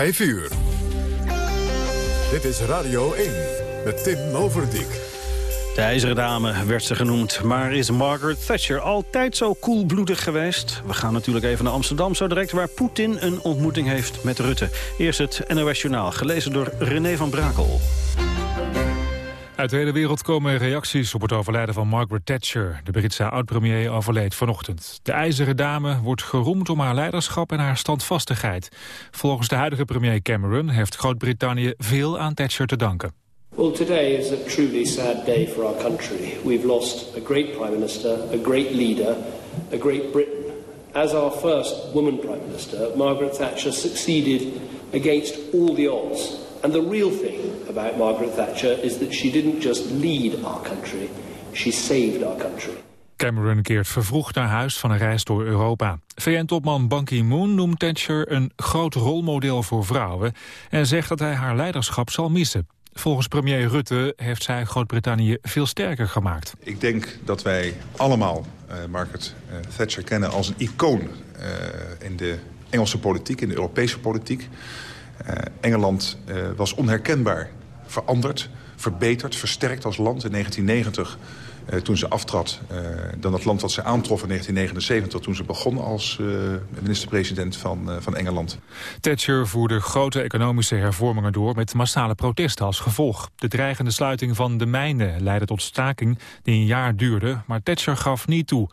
5 uur. Dit is Radio 1 met Tim Overdijk. De IJzeren Dame werd ze genoemd, maar is Margaret Thatcher altijd zo koelbloedig geweest? We gaan natuurlijk even naar Amsterdam zo direct... waar Poetin een ontmoeting heeft met Rutte. Eerst het NOS Journaal, gelezen door René van Brakel. Uit de hele wereld komen reacties op het overlijden van Margaret Thatcher. De Britse oud-premier overleed vanochtend. De ijzeren dame wordt geroemd om haar leiderschap en haar standvastigheid. Volgens de huidige premier Cameron heeft Groot-Brittannië veel aan Thatcher te danken. Well, today is a truly sad day for our country. We've lost a great prime minister, a great leader, a great Britain. As our first woman prime minister, Margaret Thatcher succeeded against all the odds. And the real thing about Margaret Thatcher is that she didn't just lead our country, she saved our country. Cameron keert vervroegd naar huis van een reis door Europa. VN-topman Ban Ki-moon noemt Thatcher een groot rolmodel voor vrouwen... en zegt dat hij haar leiderschap zal missen. Volgens premier Rutte heeft zij Groot-Brittannië veel sterker gemaakt. Ik denk dat wij allemaal uh, Margaret uh, Thatcher kennen als een icoon... Uh, in de Engelse politiek, in de Europese politiek. Engeland was onherkenbaar veranderd, verbeterd, versterkt als land in 1990. uh, toen ze aftrad uh, dan het land wat ze aantrof in 1979... toen ze begon als uh, minister-president van, van Engeland. Thatcher voerde grote economische hervormingen door... met massale protesten als gevolg. De dreigende sluiting van de mijnen leidde tot staking die een jaar duurde... maar Thatcher gaf niet toe.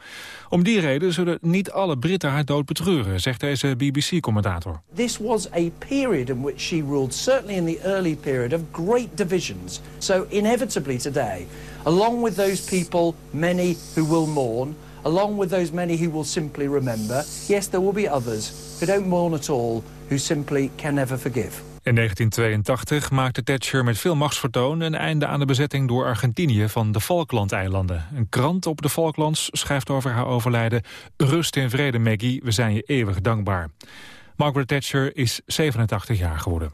Om die reden zullen niet alle Britten haar dood betreuren... zegt deze BBC-commentator. This was a period in which she ruled, certainly in the early period... of great divisions. So inevitably today along with those people, many who will mourn, along with those many who will simply remember, yes, there will be others who don't mourn at all, who simply can never forgive. In 1982 maakte Thatcher met veel machtsvertoon een einde aan de bezetting door Argentinië van de Falklandeilanden. Een krant op de Falklands schrijft over haar overlijden... Rust en vrede, Maggie, we zijn je eeuwig dankbaar. Margaret Thatcher is 87 jaar geworden.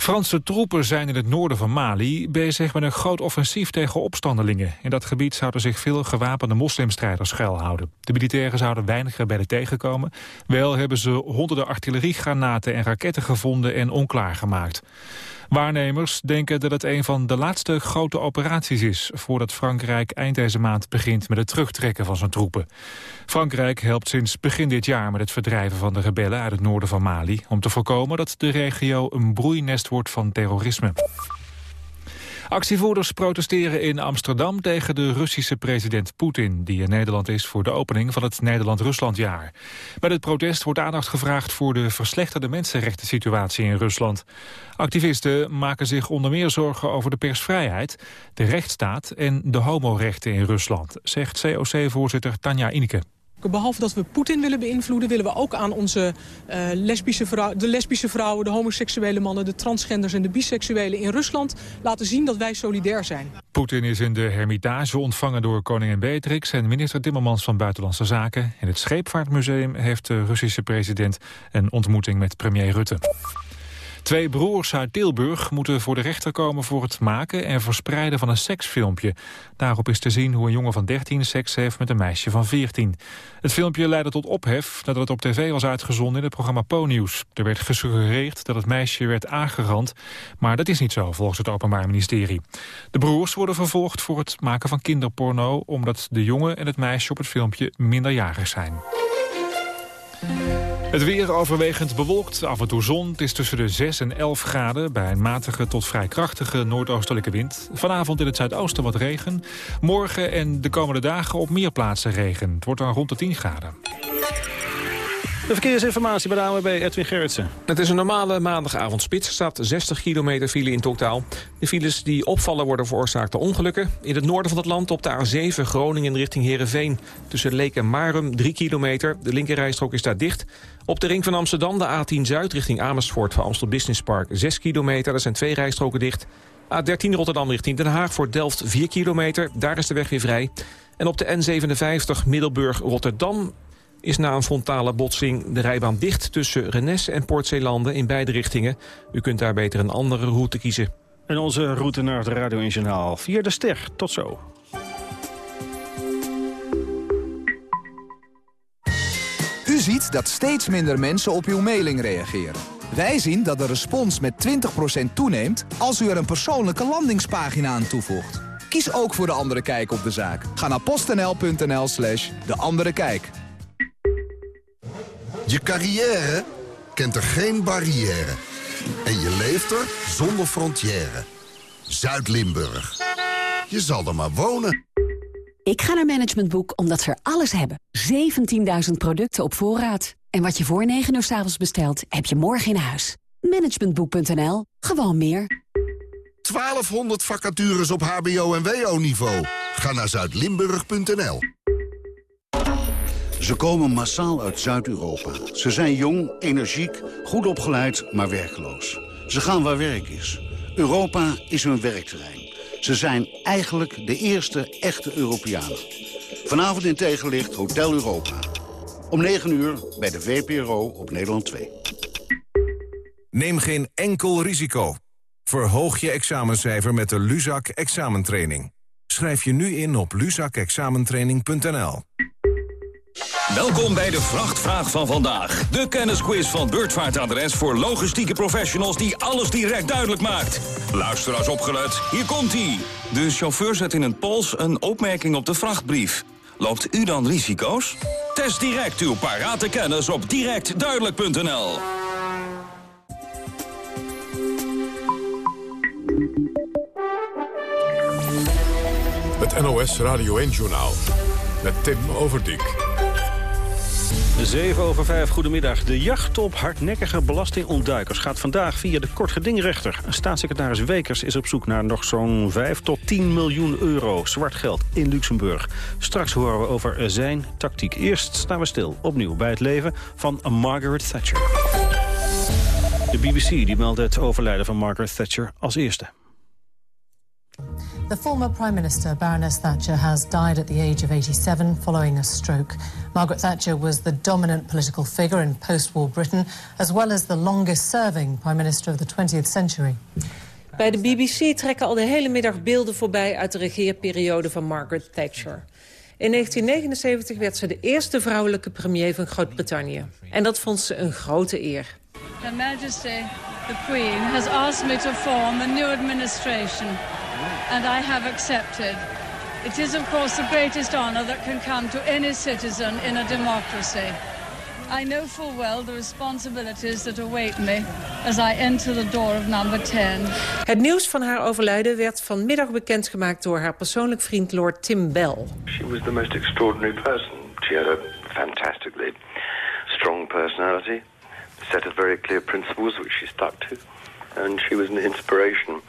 Franse troepen zijn in het noorden van Mali bezig met een groot offensief tegen opstandelingen. In dat gebied zouden zich veel gewapende moslimstrijders schuilhouden. De militairen zouden weinig rebellen tegenkomen. Wel hebben ze honderden artilleriegranaten en raketten gevonden en onklaargemaakt. Waarnemers denken dat het een van de laatste grote operaties is... voordat Frankrijk eind deze maand begint met het terugtrekken van zijn troepen. Frankrijk helpt sinds begin dit jaar met het verdrijven van de rebellen uit het noorden van Mali... om te voorkomen dat de regio een broeinest wordt van terrorisme. Actievoerders protesteren in Amsterdam tegen de Russische president Poetin... die in Nederland is voor de opening van het Nederland-Ruslandjaar. Bij het protest wordt aandacht gevraagd voor de verslechterde mensenrechten-situatie in Rusland. Activisten maken zich onder meer zorgen over de persvrijheid, de rechtsstaat en de homorechten in Rusland, zegt COC-voorzitter Tanja Ineke. Behalve dat we Poetin willen beïnvloeden... willen we ook aan onze uh, lesbische vrouw, de lesbische vrouwen, de homoseksuele mannen... de transgenders en de biseksuelen in Rusland laten zien dat wij solidair zijn. Poetin is in de Hermitage ontvangen door koningin Beatrix... en minister Timmermans van Buitenlandse Zaken. In het Scheepvaartmuseum heeft de Russische president een ontmoeting met premier Rutte. Twee broers uit Tilburg moeten voor de rechter komen voor het maken en verspreiden van een seksfilmpje. Daarop is te zien hoe een jongen van 13 seks heeft met een meisje van 14. Het filmpje leidde tot ophef nadat het op tv was uitgezonden in het programma Po-nieuws. Er werd gesuggereerd dat het meisje werd aangerand, maar dat is niet zo volgens het Openbaar Ministerie. De broers worden vervolgd voor het maken van kinderporno omdat de jongen en het meisje op het filmpje minderjarig zijn. Het weer overwegend bewolkt, af en toe zon. Het is tussen de 6 en 11 graden bij een matige tot vrij krachtige noordoostelijke wind. Vanavond in het zuidoosten wat regen. Morgen en de komende dagen op meer plaatsen regen. Het wordt dan rond de 10 graden. De verkeersinformatie bij de AWB Edwin Gerritsen. Het is een normale maandagavondspits. Er staat 60 kilometer file in totaal. De files die opvallen worden veroorzaakt door ongelukken. In het noorden van het land op de A7 Groningen richting Heerenveen. Tussen Leek en Marum 3 kilometer. De linkerrijstrook is daar dicht. Op de ring van Amsterdam de A10 Zuid richting Amersfoort... voor Amstel Business Park 6 kilometer. Er zijn twee rijstroken dicht. A13 Rotterdam richting Den Haag voor Delft 4 kilometer. Daar is de weg weer vrij. En op de N57 Middelburg-Rotterdam is na een frontale botsing de rijbaan dicht tussen Rennes en Poortzeelanden in beide richtingen. U kunt daar beter een andere route kiezen. En onze route naar het Radio Journaal via de Ster. Tot zo. U ziet dat steeds minder mensen op uw mailing reageren. Wij zien dat de respons met 20% toeneemt als u er een persoonlijke landingspagina aan toevoegt. Kies ook voor De Andere Kijk op de zaak. Ga naar postnl.nl slash De Andere Kijk. Je carrière kent er geen barrière. En je leeft er zonder frontière. Zuid-Limburg. Je zal er maar wonen. Ik ga naar Management Boek omdat ze er alles hebben. 17.000 producten op voorraad. En wat je voor 9 uur s avonds bestelt, heb je morgen in huis. Managementboek.nl. Gewoon meer. 1200 vacatures op hbo- en wo-niveau. Ga naar zuidlimburg.nl. Ze komen massaal uit Zuid-Europa. Ze zijn jong, energiek, goed opgeleid, maar werkloos. Ze gaan waar werk is. Europa is hun werkterrein. Ze zijn eigenlijk de eerste echte Europeanen. Vanavond in tegenlicht Hotel Europa. Om 9 uur bij de VPRO op Nederland 2. Neem geen enkel risico. Verhoog je examencijfer met de Luzak examentraining. Schrijf je nu in op luzakexamentraining.nl. Welkom bij de Vrachtvraag van vandaag. De kennisquiz van Beurtvaartadres voor logistieke professionals die alles direct duidelijk maakt. Luister als opgelet, hier komt-ie. De chauffeur zet in een pols een opmerking op de vrachtbrief. Loopt u dan risico's? Test direct uw parate kennis op directduidelijk.nl. Het NOS Radio 1-journaal met Tim Overdijk. 7 over 5, goedemiddag. De jacht op hardnekkige belastingontduikers gaat vandaag via de kortgedingrechter. Staatssecretaris Wekers is op zoek naar nog zo'n 5 tot 10 miljoen euro zwart geld in Luxemburg. Straks horen we over zijn tactiek. Eerst staan we stil, opnieuw bij het leven van Margaret Thatcher. De BBC die meldt het overlijden van Margaret Thatcher als eerste. The former Prime Minister, Baroness Thatcher, has died at the age of 87 following a stroke. Margaret Thatcher was the dominant political figure in post-war Britain, as well as the longest-serving Prime Minister of the 20th century. Bij de BBC trekken al de hele middag beelden voorbij uit de regeerperiode van Margaret Thatcher. In 1979 werd ze de eerste vrouwelijke premier van Groot-Brittannië. En dat vond ze een grote eer. Her Majesty, the Queen, has asked me to form a new administration and I have accepted. It is, of course, the greatest honor that can come to any citizen in a democracy. I know full well the responsibilities that await me as I enter the door of number 10. Het nieuws van haar overlijden werd vanmiddag bekendgemaakt door haar persoonlijk vriend Lord Tim Bell. She was the most extraordinary person. She had a fantastically strong personality, a set of very clear principles which she stuck to, and she was an inspiration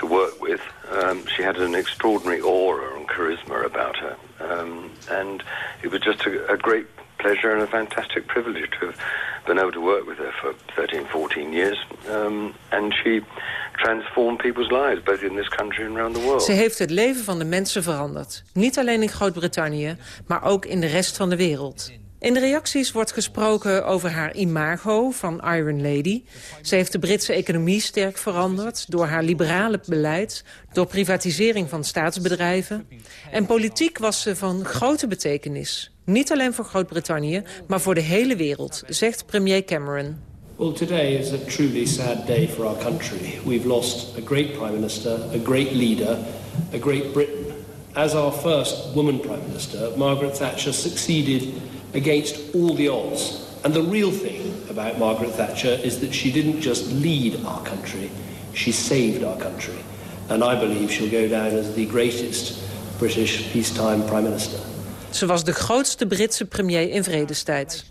to work with. Um, she had an extraordinary aura and charisma about her. Um, and it was just a, a, great pleasure and a fantastic privilege to have been able to work with her for 13, 14 years. Um, and she transformed people's lives, both in this country and around the world. Ze heeft het leven van de mensen veranderd. Niet alleen in Groot-Brittannië, maar ook in de rest van de wereld. In de reacties wordt gesproken over haar imago van Iron Lady. Ze heeft de Britse economie sterk veranderd... door haar liberale beleid, door privatisering van staatsbedrijven. En politiek was ze van grote betekenis. Niet alleen voor Groot-Brittannië, maar voor de hele wereld, zegt premier Cameron. Well, today is a truly sad day for our country. We've lost a great prime minister, a great leader, a great Britain. As our first woman prime minister, Margaret Thatcher succeeded against all the odds. And the real thing about Margaret Thatcher is that she didn't just lead our country, she saved our country. And I believe she'll go down as the greatest British peacetime prime minister. Ze was de grootste Britse premier in vredestijd.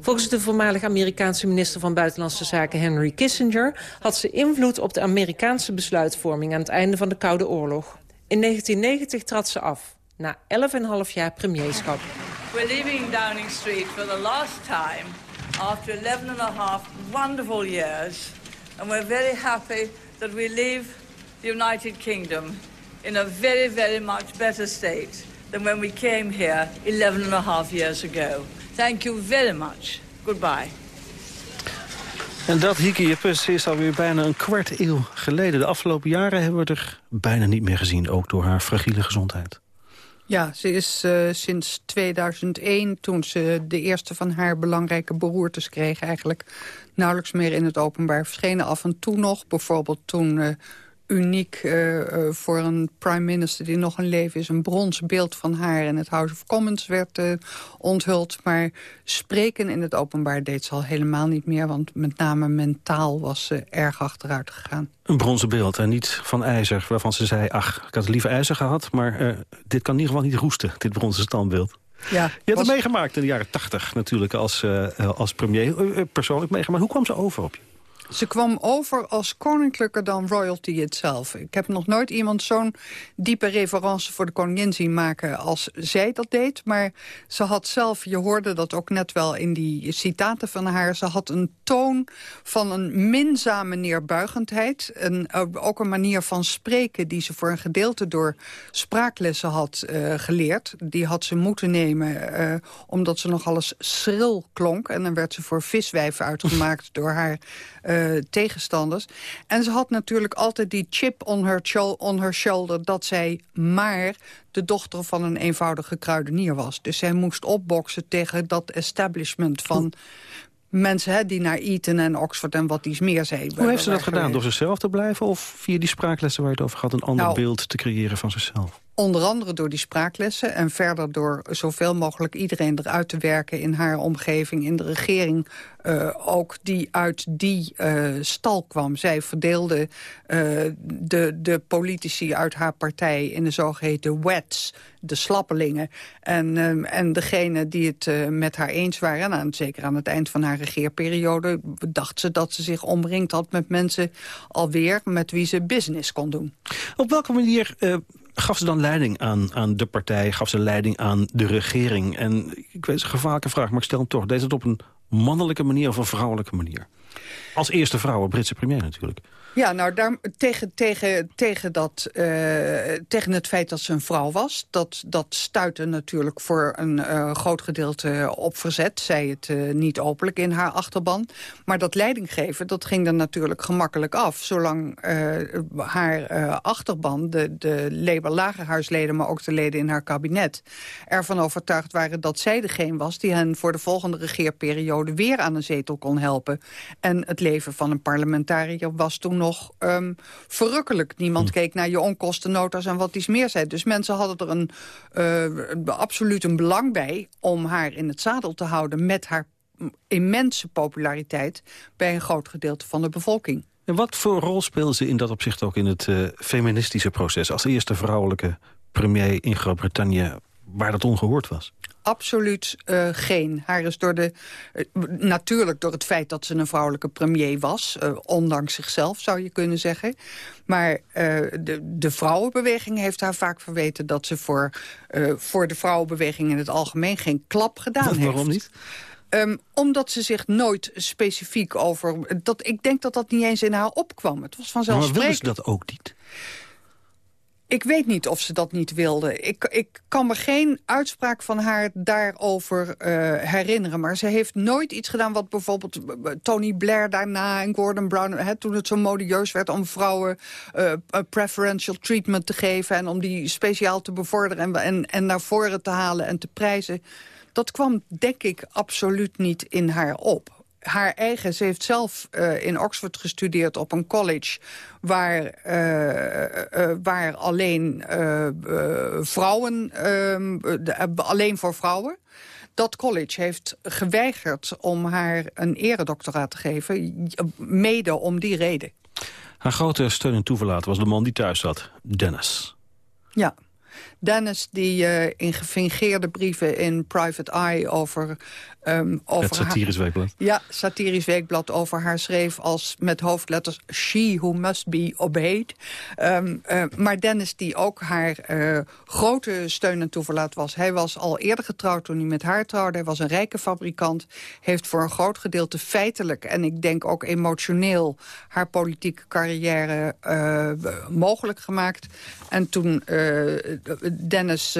Volgens de voormalig Amerikaanse minister van Buitenlandse Zaken Henry Kissinger... had ze invloed op de Amerikaanse besluitvorming aan het einde van de Koude Oorlog. In 1990 trad ze af, na 11,5 jaar premierschap. We're leaving Downing Street for the last time after 11 and a half wonderful years. And we're very happy that we leave the United Kingdom in a very, very much better state than when we came here 11 and a half years ago. Thank you very much. Goodbye. En dat, Hieke Jeppes, is alweer bijna een kwart eeuw geleden. De afgelopen jaren hebben we er bijna niet meer gezien, ook door haar fragiele gezondheid. Ja, ze is uh, sinds 2001, toen ze de eerste van haar belangrijke beroertes kreeg... eigenlijk nauwelijks meer in het openbaar verschenen. Af en toe nog, bijvoorbeeld toen uh, uniek uh, uh, voor een prime minister die nog in leven is. Een bronzen beeld van haar in het House of Commons werd uh, onthuld. Maar spreken in het openbaar deed ze al helemaal niet meer. Want met name mentaal was ze erg achteruit gegaan. Een bronzen beeld en niet van ijzer. Waarvan ze zei, ach, ik had liever ijzer gehad. Maar dit kan in ieder geval niet roesten, dit bronzen standbeeld. Ja, je hebt was... het meegemaakt in de jaren tachtig natuurlijk als, als premier. persoonlijk meegemaakt. Hoe kwam ze over op je? Ze kwam over als koninklijker dan royalty itself. Ik heb nog nooit iemand zo'n diepe reverence voor de koningin zien maken als zij dat deed. Maar ze had zelf, je hoorde dat ook net wel in die citaten van haar... ze had een toon van een minzame neerbuigendheid. En uh, ook een manier van spreken die ze voor een gedeelte door spraaklessen had uh, geleerd. Die had ze moeten nemen uh, omdat ze nog alles schril klonk. En dan werd ze voor viswijf uitgemaakt door haar tegenstanders. En ze had natuurlijk altijd die chip on her, on her shoulder... dat zij maar de dochter van een eenvoudige kruidenier was. Dus zij moest opboksen tegen dat establishment van... mensen hè, die naar Eton en Oxford en wat iets meer zei. Hoe heeft ze dat gedaan? Door zichzelf te blijven of via die spraaklessen waar je het over had... een ander nou, beeld te creëren van zichzelf? Onder andere door die spraaklessen en verder door zoveel mogelijk iedereen eruit te werken in haar omgeving, in de regering, uh, ook die uit die uh, stal kwam. Zij verdeelde uh, de, de politici uit haar partij in de zogeheten wets, de slappelingen. En, en degene die het met haar eens waren, en zeker aan het eind van haar regeerperiode, dacht ze dat ze zich omringd had met mensen alweer met wie ze business kon doen. Op welke manier gaf ze dan leiding aan, aan de partij, gaf ze leiding aan de regering. En ik weet, het een gevaarlijke vraag, maar ik stel hem toch. Deed het op een mannelijke manier of een vrouwelijke manier? Als eerste vrouw, Britse premier natuurlijk. Ja, nou, daar, tegen, tegen, tegen, dat, uh, tegen het feit dat ze een vrouw was... dat, dat stuitte natuurlijk voor een uh, groot gedeelte op verzet. Zij het uh, niet openlijk in haar achterban. Maar dat leidinggeven, dat ging dan natuurlijk gemakkelijk af... zolang haar achterban, de, de Labour-lagerhuisleden... maar ook de leden in haar kabinet, ervan overtuigd waren... dat zij degene was die hen voor de volgende regeerperiode... weer aan een zetel kon helpen. En het leven van een parlementariër was toen nog um, verrukkelijk. Niemand hm. keek naar je onkostennota's en wat iets meer zei. Dus mensen hadden er een, uh, absoluut een belang bij... om haar in het zadel te houden met haar immense populariteit... bij een groot gedeelte van de bevolking. En wat voor rol speelde ze in dat opzicht ook in het uh, feministische proces... als eerste vrouwelijke premier in Groot-Brittannië waar dat ongehoord was? absoluut uh, geen. Haar is door de, uh, natuurlijk door het feit dat ze een vrouwelijke premier was. Uh, ondanks zichzelf, zou je kunnen zeggen. Maar de, de vrouwenbeweging heeft haar vaak verweten... dat ze voor, voor de vrouwenbeweging in het algemeen geen klap gedaan heeft. Waarom niet? Um, omdat ze zich nooit specifiek over... Dat, ik denk dat dat niet eens in haar opkwam. Het was vanzelfsprekelijk. Maar willen ze dat ook niet? Ik weet niet of ze dat niet wilde. Ik, ik kan me geen uitspraak van haar daarover uh, herinneren. Maar ze heeft nooit iets gedaan wat bijvoorbeeld eh, Tony Blair daarna... en Gordon Brown, hè, toen het zo modieus werd om vrouwen uh, preferential treatment te geven... en om die speciaal te bevorderen en, en, en naar voren te halen en te prijzen. Dat kwam, denk ik, absoluut niet in haar op haar eigen... Ze heeft zelf uh, in Oxford gestudeerd op een college... waar, uh, uh, waar alleen vrouwen... Ehm, alleen voor vrouwen... Dat college heeft geweigerd om haar een eredoctoraat te geven. Mede om die reden. Haar grote steun en toeverlaat was de man die thuis zat, Dennis. Ja. Dennis die uh, in gefingeerde brieven in Private Eye over Um, over het satirisch weekblad? Ja, satirisch weekblad over haar schreef als met hoofdletters She Who Must Be Obeyed. Um, uh, maar Dennis die ook haar uh, grote steun en toeverlaat was. Hij was al eerder getrouwd toen hij met haar trouwde. Hij was een rijke fabrikant. Heeft voor een groot gedeelte feitelijk en ik denk ook emotioneel... haar politieke carrière mogelijk gemaakt. En toen Dennis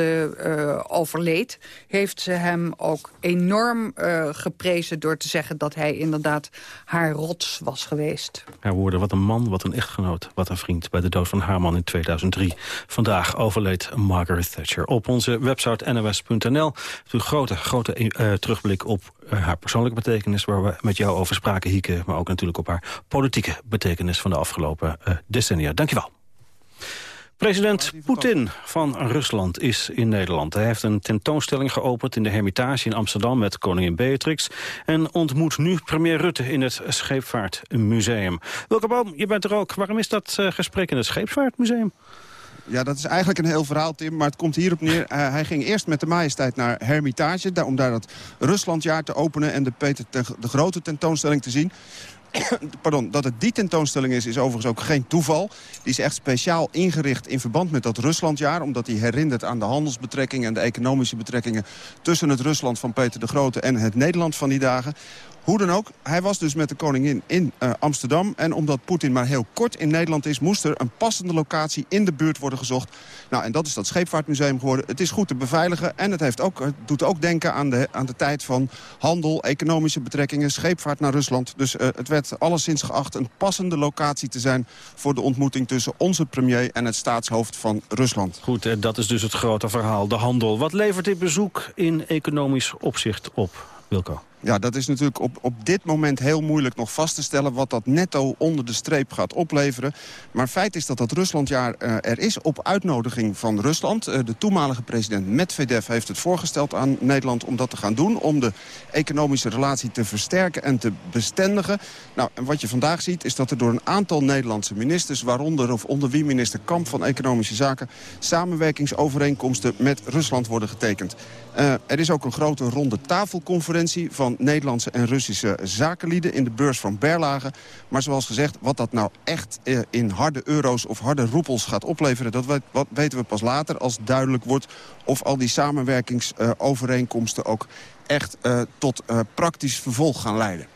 overleed... heeft ze hem ook enorm geprezen door te zeggen... dat hij inderdaad haar rots was geweest. Haar woorden, wat een man, wat een echtgenoot, wat een vriend... bij de dood van haar man in 2003. Vandaag overleed Margaret Thatcher. Op onze website nws.nl een grote, grote terugblik op haar persoonlijke betekenis... waar we met jou over spraken, Hieke... maar ook natuurlijk op haar politieke betekenis van de afgelopen decennia. Dankjewel. President Poetin van Rusland is in Nederland. Hij heeft een tentoonstelling geopend in de Hermitage in Amsterdam met koningin Beatrix... en ontmoet nu premier Rutte in het Scheepvaartmuseum. Welke Boom, je bent er ook. Waarom is dat uh, gesprek in het Scheepvaartmuseum? Ja, dat is eigenlijk een heel verhaal, Tim, maar het komt hierop neer. Uh, hij ging eerst met de majesteit naar Hermitage... Daar, om daar het Ruslandjaar te openen en de Peter de Grote tentoonstelling te zien. pardon, dat het die tentoonstelling is, is overigens ook geen toeval. Die is echt speciaal ingericht in verband met dat Ruslandjaar... omdat die herinnert aan de handelsbetrekkingen en de economische betrekkingen... tussen het Rusland van Peter de Grote en het Nederland van die dagen. Hoe dan ook, hij was dus met de koningin in uh, Amsterdam. En omdat Poetin maar heel kort in Nederland is... moest er een passende locatie in de buurt worden gezocht. Nou, en dat is dat Scheepvaartmuseum geworden. Het is goed te beveiligen en het, heeft ook, het doet ook denken aan de, aan de tijd van handel... economische betrekkingen, scheepvaart naar Rusland. Dus uh, het werd alleszins geacht een passende locatie te zijn... voor de ontmoeting tussen onze premier en het staatshoofd van Rusland. Goed, uh, dat is dus het grote verhaal, de handel. Wat levert dit bezoek in economisch opzicht op, Wilco? Ja, dat is natuurlijk op, op dit moment heel moeilijk nog vast te stellen... wat dat netto onder de streep gaat opleveren. Maar feit is dat dat Ruslandjaar uh, er is op uitnodiging van Rusland. Uh, de toenmalige president Medvedev heeft het voorgesteld aan Nederland... om dat te gaan doen, om de economische relatie te versterken en te bestendigen. Nou, en wat je vandaag ziet is dat er door een aantal Nederlandse ministers... waaronder of onder wie minister Kamp van Economische Zaken... samenwerkingsovereenkomsten met Rusland worden getekend. Uh, er is ook een grote ronde tafelconferentie van Nederlandse en Russische zakenlieden in de beurs van Berlage. Maar zoals gezegd, wat dat nou echt uh, in harde euro's of harde roepels gaat opleveren... dat weten we pas later als duidelijk wordt of al die samenwerkingsovereenkomsten ook echt uh, tot uh, praktisch vervolg gaan leiden.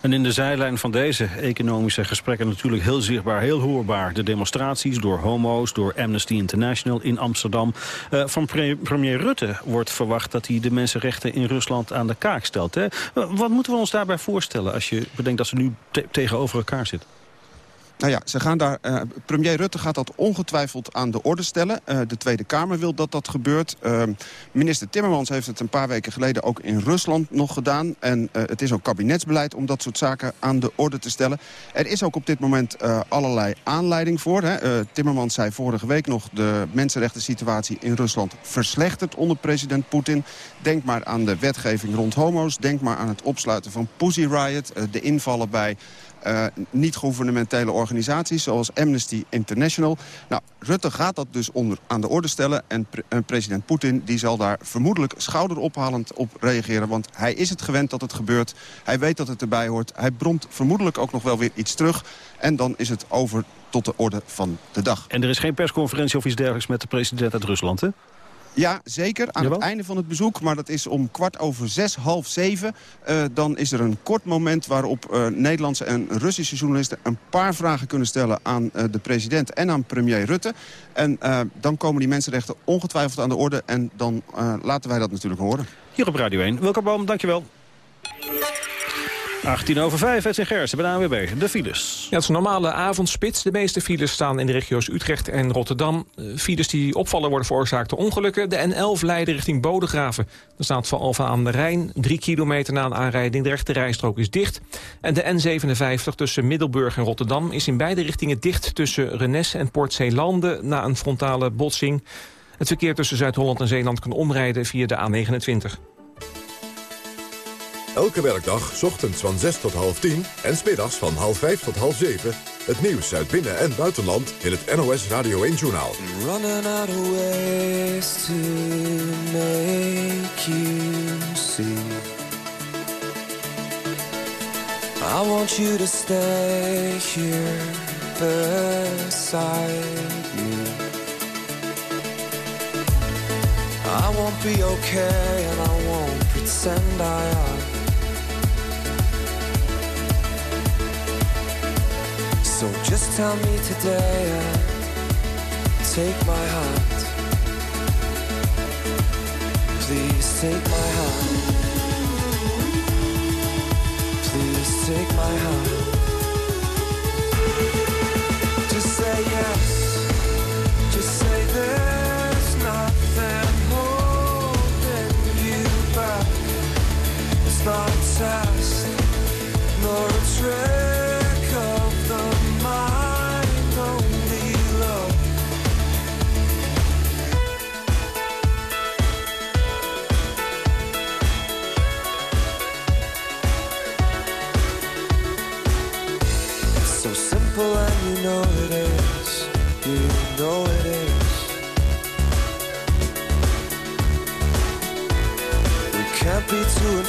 En in de zijlijn van deze economische gesprekken natuurlijk heel zichtbaar, heel hoorbaar. De demonstraties door homo's, door Amnesty International in Amsterdam. Uh, van pre premier Rutte wordt verwacht dat hij de mensenrechten in Rusland aan de kaak stelt. Hè? Wat moeten we ons daarbij voorstellen als je bedenkt dat ze nu te tegenover elkaar zitten? Nou ja, ze gaan daar, uh, premier Rutte gaat dat ongetwijfeld aan de orde stellen. Uh, de Tweede Kamer wil dat dat gebeurt. Uh, minister Timmermans heeft het een paar weken geleden ook in Rusland nog gedaan. En het is ook kabinetsbeleid om dat soort zaken aan de orde te stellen. Er is ook op dit moment allerlei aanleiding voor. Hè. Timmermans zei vorige week nog... de mensenrechten situatie in Rusland verslechtert onder president Poetin. Denk maar aan de wetgeving rond homo's. Denk maar aan het opsluiten van Pussy Riot. de invallen bij uh, niet-gouvernementele organisaties zoals Amnesty International. Nou, Rutte gaat dat dus onder, aan de orde stellen en president Poetin die zal daar vermoedelijk schouderophalend op reageren. Want hij is het gewend dat het gebeurt. Hij weet dat het erbij hoort. Hij bromt vermoedelijk ook nog wel weer iets terug. En dan is het over tot de orde van de dag. En er is geen persconferentie of iets dergelijks met de president uit Rusland, hè? Ja, zeker. Aan Jawel? het einde van het bezoek, maar dat is om kwart over zes, half zeven. Uh, dan is er een kort moment waarop uh, Nederlandse en Russische journalisten... een paar vragen kunnen stellen aan uh, de president en aan premier Rutte. En dan komen die mensenrechten ongetwijfeld aan de orde. En dan laten wij dat natuurlijk horen. Hier op Radio 1. Welkom Boom, dankjewel. 18 over 5, het Gersen bij de. De files. Ja, het is een normale avondspits. De meeste files staan in de regio's Utrecht en Rotterdam. Files die opvallen worden veroorzaakt door ongelukken. De N11 leiden richting Bodegraven. Er staat voor Alfa aan de Rijn. Drie kilometer na een aanrijding. De rechte rijstrook is dicht. En de N57 tussen Middelburg en Rotterdam... is in beide richtingen dicht tussen Rennes en Port Zeelanden... na een frontale botsing. Het verkeer tussen Zuid-Holland en Zeeland kan omrijden via de A29. Elke werkdag, ochtends van 6 tot half 10 en smiddags van half 5 tot half 7. Het nieuws uit binnen- en buitenland in het NOS Radio 1-journaal. Running out of ways to make you see. I want you to stay here beside me. I won't be okay and I won't pretend I am. So just tell me today and take my heart Please take my hand. Please take my hand. Just say yes. Just say there's nothing holding you back. It's not a test, nor a trick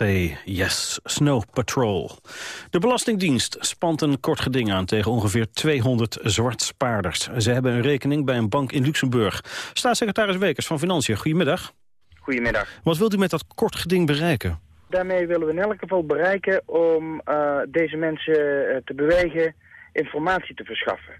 Say Yes, Snow Patrol. De Belastingdienst spant een kort geding aan tegen ongeveer 200 zwartspaarders. Ze hebben een rekening bij een bank in Luxemburg. Staatssecretaris Wekers van Financiën, goedemiddag. Goedemiddag. Wat wilt u met dat kort geding bereiken? Daarmee willen we in elk geval bereiken om eh, deze mensen eh, te bewegen informatie te verschaffen.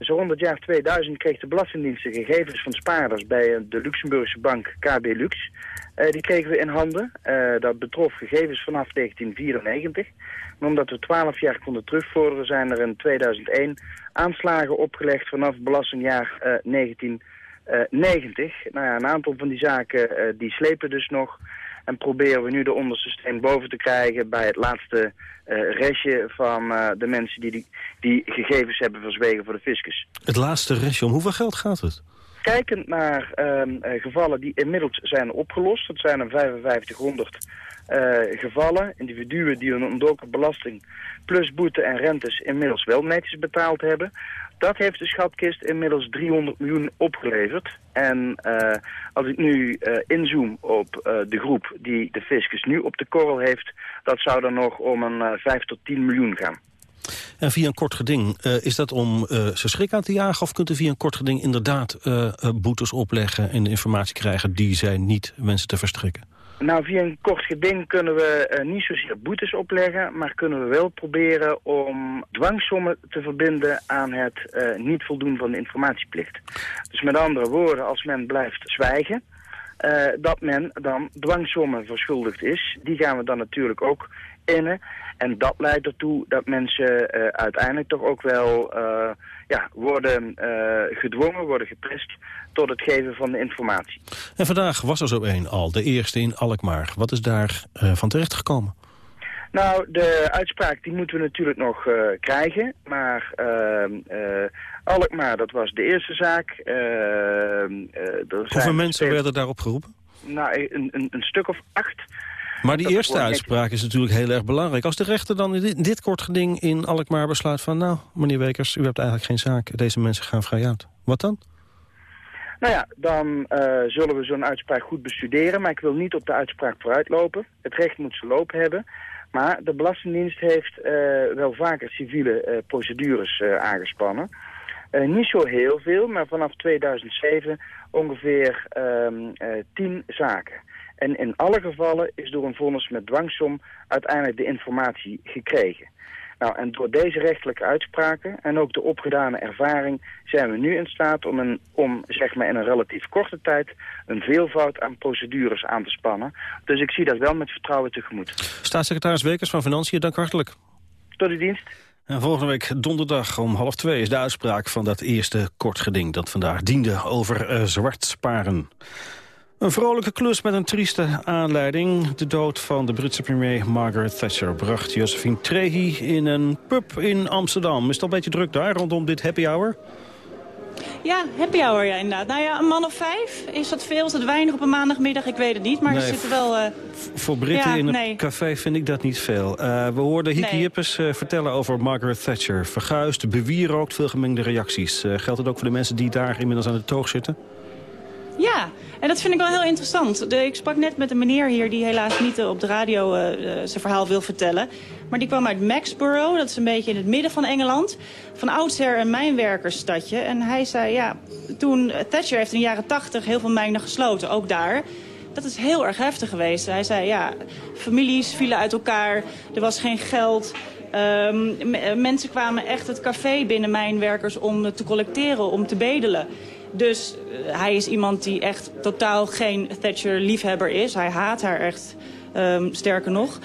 Zo rond het jaar 2000 kreeg de Belastingdienst de gegevens van spaarders bij eh, de Luxemburgse bank KB Lux. Eh, die kregen we in handen. Eh, dat betrof gegevens vanaf 1994. Maar omdat we 12 jaar konden terugvorderen zijn er in 2001 aanslagen opgelegd vanaf belastingjaar eh, 1990. Nou ja, een aantal van die zaken eh, die slepen dus nog. En proberen we nu de onderste steen boven te krijgen bij het laatste eh, restje van eh, de mensen die, die die gegevens hebben verzwegen voor de fiscus. Het laatste restje, om hoeveel geld gaat het? Kijkend naar ehm, eh, gevallen die inmiddels zijn opgelost, dat zijn er 5500 eh, gevallen, individuen die een ontdoken belasting plus boete en rentes inmiddels wel netjes betaald hebben. Dat heeft de schatkist inmiddels 300 miljoen opgeleverd. En eh, als ik nu inzoom op de groep die de fiscus nu op de korrel heeft, dat zou dan nog om een eh, 5 tot 10 miljoen gaan. En via een kort geding, eh, is dat om eh ze schrik aan te jagen... of kunt u via een kort geding inderdaad eh, boetes opleggen... en informatie krijgen die zij niet wensen te verstrekken? Nou, via een kort geding kunnen we niet zozeer boetes opleggen, maar kunnen we wel proberen om dwangsommen te verbinden aan het niet voldoen van de informatieplicht. Dus met andere woorden, als men blijft zwijgen, dat men dan dwangsommen verschuldigd is. Die gaan we dan natuurlijk ook innen. En dat leidt ertoe dat mensen eh, uiteindelijk toch ook wel eh, ja, worden eh, gedwongen, worden geprest tot het geven van de informatie. En vandaag was er zo een al, de eerste in Alkmaar. Wat is daar van terecht gekomen? Nou, de uitspraak die moeten we natuurlijk nog krijgen. Maar ehm, eh, Alkmaar, dat was de eerste zaak. Ehm, Hoeveel zijn mensen werden daarop geroepen? Nou, een, een, een stuk of acht. Maar die eerste uitspraak is natuurlijk heel erg belangrijk. Als de rechter dan in dit, dit kort geding in Alkmaar besluit van... nou, meneer Wekers, u hebt eigenlijk geen zaak. Deze mensen gaan vrij uit. Wat dan? Nou ja, dan eh, zullen we zo'n uitspraak goed bestuderen. Maar ik wil niet op de uitspraak vooruitlopen. Het recht moet zijn loop hebben. Maar de Belastingdienst heeft eh, wel vaker civiele eh, procedures aangespannen. Niet zo heel veel, maar vanaf 2007 ongeveer ehm, eh, tien zaken. En in alle gevallen is door een vonnis met dwangsom uiteindelijk de informatie gekregen. Nou, en door deze rechtelijke uitspraken en ook de opgedane ervaring zijn we nu in staat om, een, om zeg maar in een relatief korte tijd een veelvoud aan procedures aan te spannen. Dus ik zie dat wel met vertrouwen tegemoet. Staatssecretaris Wekers van Financiën, dank hartelijk. Tot uw dienst. En volgende week donderdag om half twee is de uitspraak van dat eerste kort geding dat vandaag diende over uh, zwart sparen. Een vrolijke klus met een trieste aanleiding. De dood van de Britse premier Margaret Thatcher bracht Josephine Trehi in een pub in Amsterdam. Is het al een beetje druk daar rondom dit happy hour? Ja, happy hour ja, inderdaad. Nou ja, een man of vijf. Is dat veel? Is dat weinig op een maandagmiddag? Ik weet het niet, maar nee, er zitten wel... Uh... Voor Britten ja, in een nee. café vind ik dat niet veel. Uh, we hoorden nee. Jippes uh, vertellen over Margaret Thatcher. Verguisd, bewierookt, veel gemengde reacties. geldt het ook voor de mensen die daar inmiddels aan de toog zitten? Ja, en dat vind ik wel heel interessant. Ik sprak net met een meneer hier die helaas niet op de radio uh, zijn verhaal wil vertellen. Maar die kwam uit Maxborough, dat is een beetje in het midden van Engeland. Van oudsher een mijnwerkersstadje. En hij zei, ja, toen Thatcher heeft in de jaren tachtig heel veel mijnen gesloten, ook daar. Dat is heel erg heftig geweest. Hij zei, ja, families vielen uit elkaar, er was geen geld... Um, mensen kwamen echt het café binnen mijnwerkers om te collecteren, om te bedelen. Dus uh, hij is iemand die echt totaal geen Thatcher-liefhebber is. Hij haat haar echt, um, sterker nog.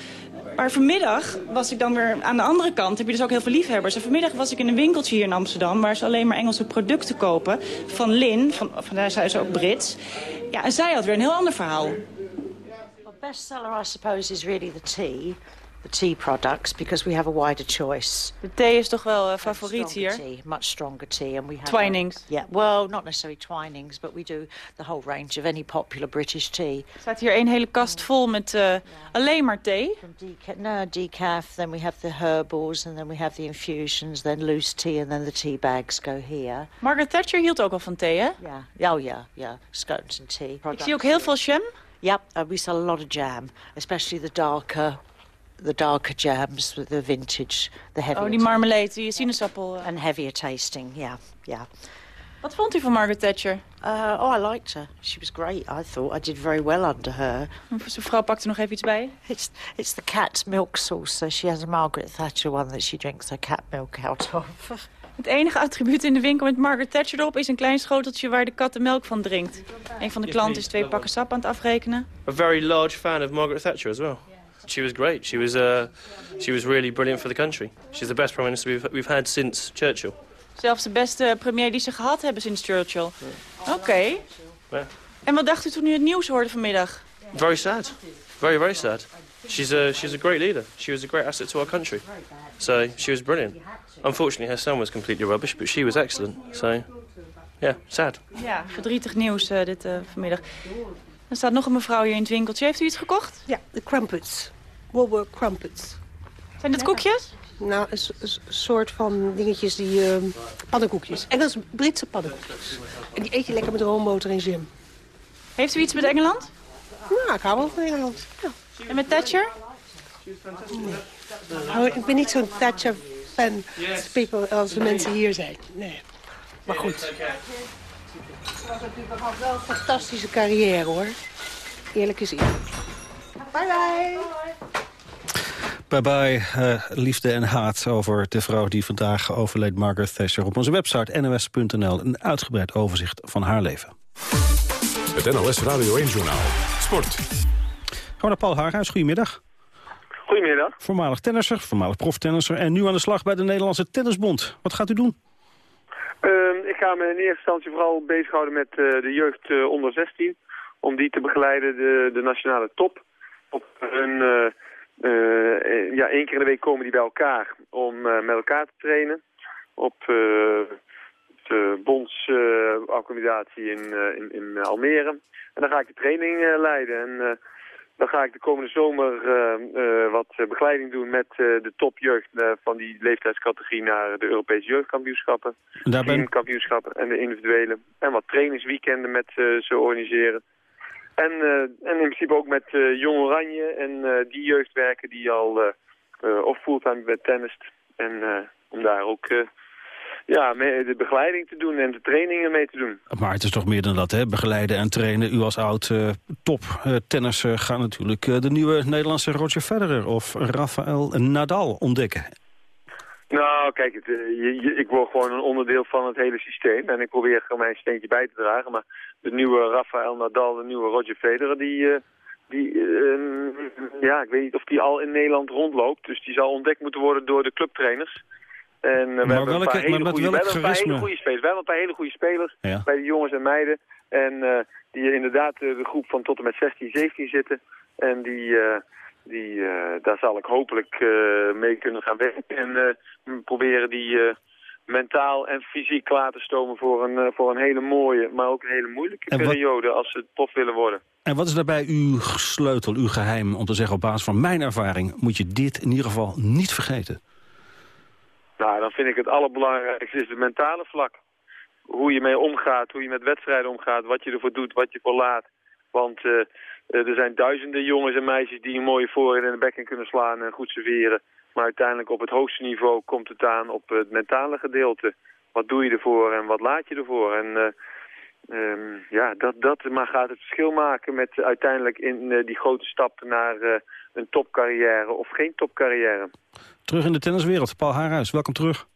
Maar vanmiddag was ik dan weer aan de andere kant. Heb je dus ook heel veel liefhebbers. En vanmiddag was ik in een winkeltje hier in Amsterdam... waar ze alleen maar Engelse producten kopen. Van Lin, van, vandaar zijn ze ook Brits. Ja, en zij had weer een heel ander verhaal. Well, bestseller, I suppose, is really the tea the tea products because we have a wider choice. De thee is toch wel uh, favoriet hier? Tea, much stronger tea, and we have Twinings. A, yeah, well, not necessarily Twinings, but we do the whole range of any popular British tea. Er staat hier een hele kast vol met uh, alleen maar thee. From decaf, no decaf. Then we have the herbals, and then we have the infusions, then loose tea, and then the tea bags go here. Margaret Thatcher hield ook al van thee, hè? Ja, oh ja, ja, scones and tea. Ik zie ook heel veel jam. Yep, uh, we sell a lot of jam, especially the darker the darker jams, the vintage, the heavier. Oh, die marmalade, die sinaasappel. And heavier tasting, yeah, yeah. Wat vond u van Margaret Thatcher? Uh, oh, I liked her. She was great, I thought. I did very well under her. Zijn vrouw pakte nog even iets bij? It's, it's the cat's milk saucer. She has a Margaret Thatcher one that she drinks her cat milk out of. Het enige attribuut in de winkel met Margaret Thatcher erop... is een klein schoteltje waar de kat de melk van drinkt. Een van de klanten is twee pakken sap aan het afrekenen. A very large fan of Margaret Thatcher as well. She was great. She was, uh, she was really brilliant for the country. She's the best prime minister we've, we've had since Churchill. Zelfs de beste premier die ze gehad hebben sinds Churchill. Oké. Okay. Yeah. En wat dacht u toen u het nieuws hoorde vanmiddag? Very sad. Very, very sad. She's a, she's a great leader. She was a great asset to our country. So she was brilliant. Unfortunately, her son was completely rubbish, but she was excellent. So, yeah, sad. Ja, verdrietig nieuws uh, dit uh, vanmiddag. Er staat nog een mevrouw hier in het winkeltje. Heeft u iets gekocht? Ja, de crumpets. Woolworth crumpets. Zijn dit koekjes? Nou, een, een soort van dingetjes die... Uh, pannenkoekjes. Engelse, Britse pannenkoekjes. En die eet je lekker met roomboter en jam. Heeft u iets met Engeland? Nou, ik hou wel van Engeland. Ja. En met Thatcher? Nee. Nou, ik ben niet zo'n Thatcher-fan als de mensen hier zijn. Nee. Maar goed. Het was natuurlijk wel een fantastische carrière, hoor. Eerlijk is eerlijk. Bye bye. Bye bye, uh, liefde en haat over de vrouw die vandaag overleed, Margaret Thatcher. Op onze website nos.nl een uitgebreid overzicht van haar leven. Het NOS Radio 1 Journaal. Sport. Gewoon naar Paul Haarhuis, goedemiddag. Goedemiddag. Voormalig tennisser, voormalig proftennisser en nu aan de slag bij de Nederlandse Tennisbond. Wat gaat u doen? Uh, ik ga me in eerste instantie vooral bezighouden met uh, de jeugd uh, onder 16. Om die te begeleiden, de, de nationale top. Op hun uh, ja, één keer in de week komen die bij elkaar om met elkaar te trainen. Op de bondsaccommodatie in, in, in, Almere. En dan ga ik de training leiden. En dan ga ik de komende zomer wat begeleiding doen met de topjeugd van die leeftijdscategorie naar de Europese jeugdkampioenschappen. Ben... kampioenschappen en de individuele. En wat trainingsweekenden met ze organiseren. En, en in principe ook met Jong Oranje en die jeugdwerken die al of fulltime bij tennist. En om daar ook ja, de begeleiding te doen en de trainingen mee te doen. Maar het is toch meer dan dat, hè? Begeleiden en trainen. U als oud top tennisser gaat natuurlijk de nieuwe Nederlandse Roger Federer of Rafael Nadal ontdekken. Nou, kijk, het, eh, je, je- ik word gewoon een onderdeel van het hele systeem. En ik probeer gewoon mijn steentje bij te dragen. Maar de nieuwe Rafael Nadal, de nieuwe Roger Federer, die... eh, die ja, ik weet niet of die al in Nederland rondloopt. Dus die zal ontdekt moeten worden door de clubtrainers. En eh, we Maar hebben een welke- paar hele goede, we hebben een paar hele goede spelers. We hebben een paar hele goede spelers Ja. bij de jongens en meiden. En eh, die inderdaad eh, de groep van tot en met 16, 17 zitten. En die, die, daar zal ik hopelijk mee kunnen gaan werken. En proberen die mentaal en fysiek klaar te stomen voor een, voor een hele mooie, maar ook een hele moeilijke wat- periode als ze prof willen worden. En wat is daarbij uw sleutel, uw geheim om te zeggen op basis van mijn ervaring... moet je dit in ieder geval niet vergeten? Nou, dan vind ik het allerbelangrijkste is het mentale vlak. Hoe je mee omgaat, hoe je met wedstrijden omgaat, wat je ervoor doet, wat je voor laat. Want eh, eh, er zijn duizenden jongens en meisjes die een mooie voorin in de bekken kunnen slaan en goed serveren. Maar uiteindelijk op het hoogste niveau komt het aan op het mentale gedeelte. Wat doe je ervoor en wat laat je ervoor? En eh, ehm, ja, dat, dat maar gaat het verschil maken met uiteindelijk in die grote stap naar een topcarrière of geen topcarrière. Terug in de tenniswereld. Paul Haarhuis, welkom terug.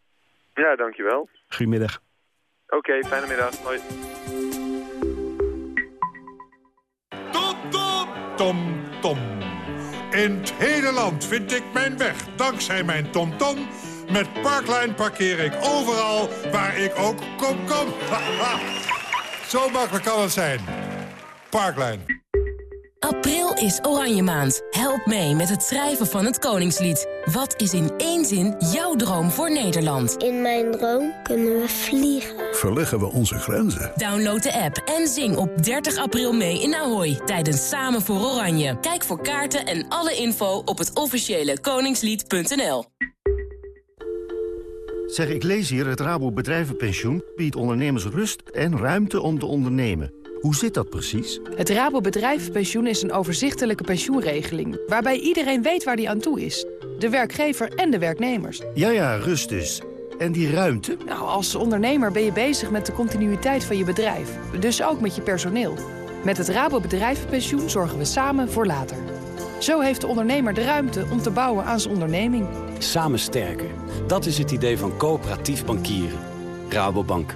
Ja, dankjewel. Goedemiddag. Oké, fijne middag. Hoi. Tom Tom. In het hele land vind ik mijn weg dankzij mijn TomTom. Met Parkline parkeer ik overal waar ik ook kom kom. Zo makkelijk kan het zijn. Parkline. April is Oranje Maand. Help mee met het schrijven van het Koningslied. Wat is in één zin jouw droom voor Nederland? In mijn droom kunnen we vliegen. Verleggen we onze grenzen? Download de app en zing op 30 april mee in Ahoy tijdens Samen voor Oranje. Kijk voor kaarten en alle info op het officiële koningslied.nl. Zeg, ik lees hier, het Rabo Bedrijvenpensioen biedt ondernemers rust en ruimte om te ondernemen. Hoe zit dat precies? Het Rabo Bedrijvenpensioen is een overzichtelijke pensioenregeling... waarbij iedereen weet waar die aan toe is. De werkgever en de werknemers. Ja, ja, rust dus. En die ruimte? Nou, als ondernemer ben je bezig met de continuïteit van je bedrijf. Dus ook met je personeel. Met het Rabo Bedrijvenpensioen zorgen we samen voor later. Zo heeft de ondernemer de ruimte om te bouwen aan zijn onderneming. Samen sterker. Dat is het idee van coöperatief bankieren. Rabobank.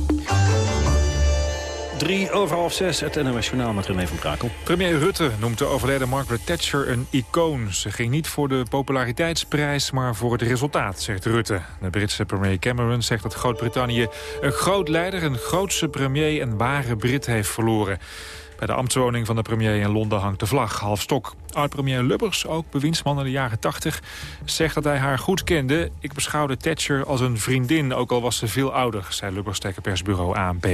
Drie over half zes, het NOS Journaal met René van Brakel. Premier Rutte noemt de overleden Margaret Thatcher een icoon. Ze ging niet voor de populariteitsprijs, maar voor het resultaat, zegt Rutte. De Britse premier Cameron zegt dat Groot-Brittannië een groot leider... een grootse premier en ware Brit heeft verloren. Bij de ambtswoning van de premier in Londen hangt de vlag, half stok. Oud-premier Lubbers, ook bewindsman in de jaren 80, zegt dat hij haar goed kende. Ik beschouwde Thatcher als een vriendin, ook al was ze veel ouder, zei Lubbers tegen persbureau ANP.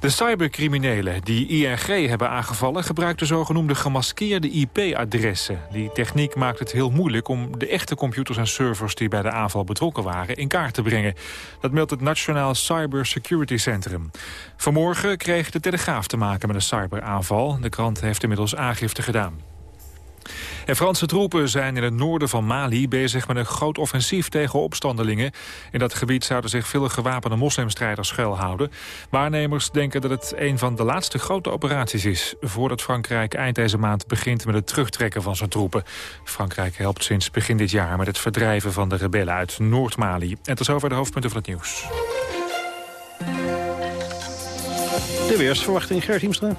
De cybercriminelen die ING hebben aangevallen... gebruikten zogenoemde gemaskeerde IP-adressen. Die techniek maakt het heel moeilijk om de echte computers en servers... die bij de aanval betrokken waren, in kaart te brengen. Dat meldt het Nationaal Cyber Security Centrum. Vanmorgen kreeg de Telegraaf te maken met een cyberaanval. De krant heeft inmiddels aangifte gedaan. En Franse troepen zijn in het noorden van Mali bezig met een groot offensief tegen opstandelingen. In dat gebied zouden zich veel gewapende moslimstrijders schuilhouden. Waarnemers denken dat het een van de laatste grote operaties is... voordat Frankrijk eind deze maand begint met het terugtrekken van zijn troepen. Frankrijk helpt sinds begin dit jaar met het verdrijven van de rebellen uit Noord-Mali. En tot zover de hoofdpunten van het nieuws. De weersverwachting, Gert Hiemstra.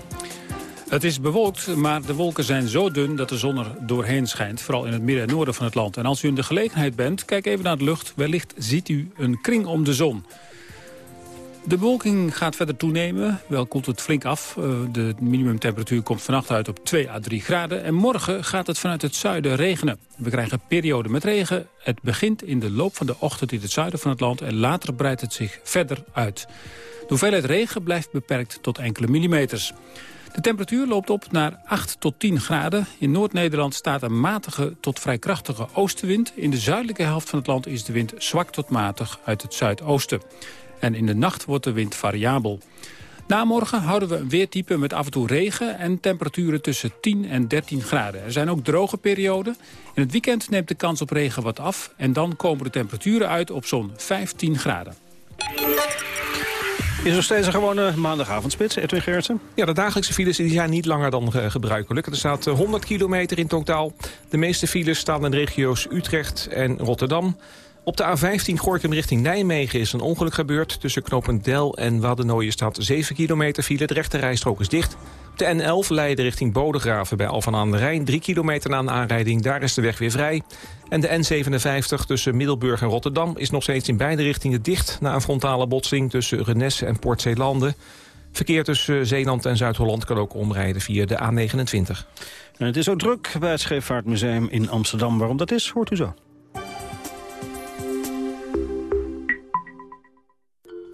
Het is bewolkt, maar de wolken zijn zo dun dat de zon er doorheen schijnt. Vooral in het midden en noorden van het land. En als u in de gelegenheid bent, kijk even naar de lucht. Wellicht ziet u een kring om de zon. De bewolking gaat verder toenemen. Wel koelt het flink af. Uh, de minimumtemperatuur komt vannacht uit op 2 à 3 graden. En morgen gaat het vanuit het zuiden regenen. We krijgen perioden met regen. Het begint in de loop van de ochtend in het zuiden van het land... en later breidt het zich verder uit. De hoeveelheid regen blijft beperkt tot enkele millimeters. De temperatuur loopt op naar 8 tot 10 graden. In Noord-Nederland staat een matige tot vrij krachtige oostenwind. In de zuidelijke helft van het land is de wind zwak tot matig uit het zuidoosten. En in de nacht wordt de wind variabel. Na morgen houden we een weertype met af en toe regen en temperaturen tussen 10 en 13 graden. Er zijn ook droge perioden. In het weekend neemt de kans op regen wat af en dan komen de temperaturen uit op zo'n 15 graden. Is er steeds een gewone maandagavondspits, Edwin Gertsen? Ja, de dagelijkse files die zijn niet langer dan gebruikelijk. Er staat 100 eh, kilometer in totaal. De meeste files staan in de regio's Utrecht en Rotterdam. Op de A15 Gorkum richting Nijmegen is een ongeluk gebeurd. Tussen knooppunt Del en Waddenooien staat 7 kilometer file. De rechte rijstrook is dicht. De N11 Leiden richting Bodegraven bij Alphen aan de Rijn. 3 kilometer na een aanrijding, daar is de weg weer vrij. En de N57 tussen Middelburg en Rotterdam is nog steeds in beide richtingen dicht... na een frontale botsing tussen Renesse en Port Zeelanden. Verkeer tussen Zeeland en Zuid-Holland kan ook omrijden via de A29. En het is ook druk bij het Scheepvaartmuseum in Amsterdam. Waarom dat is, hoort u zo.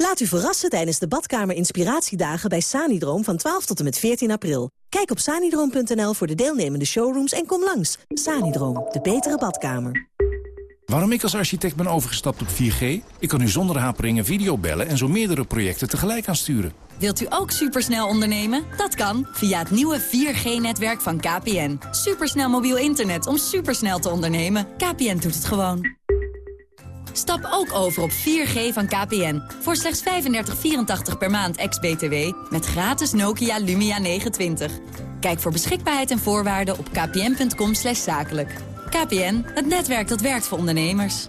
Laat u verrassen tijdens de badkamer inspiratiedagen bij Sanidroom van 12 tot en met 14 april. Kijk op sanidroom.nl voor de deelnemende showrooms en kom langs. Sanidroom, de betere badkamer. Waarom ik als architect ben overgestapt op 4G? Ik kan u zonder haperingen video bellen en zo meerdere projecten tegelijk aansturen. Wilt u ook supersnel ondernemen? Dat kan via het nieuwe 4G-netwerk van KPN. Supersnel mobiel internet om supersnel te ondernemen. KPN doet het gewoon. Stap ook over op 4G van KPN. Voor slechts 35,84 per maand ex-BTW. Met gratis Nokia Lumia 920. Kijk voor beschikbaarheid en voorwaarden op kpn.com zakelijk. KPN, het netwerk dat werkt voor ondernemers.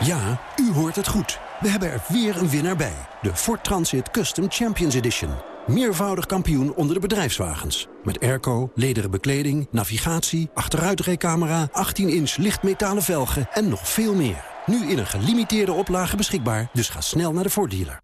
Ja, u hoort het goed. We hebben er weer een winnaar bij. De Ford Transit Custom Champions Edition. Meervoudig kampioen onder de bedrijfswagens. Met airco, lederen bekleding, navigatie, achteruitrijcamera... 18-inch lichtmetalen velgen en nog veel meer. Nu in een gelimiteerde oplage beschikbaar, dus ga snel naar de voordealer.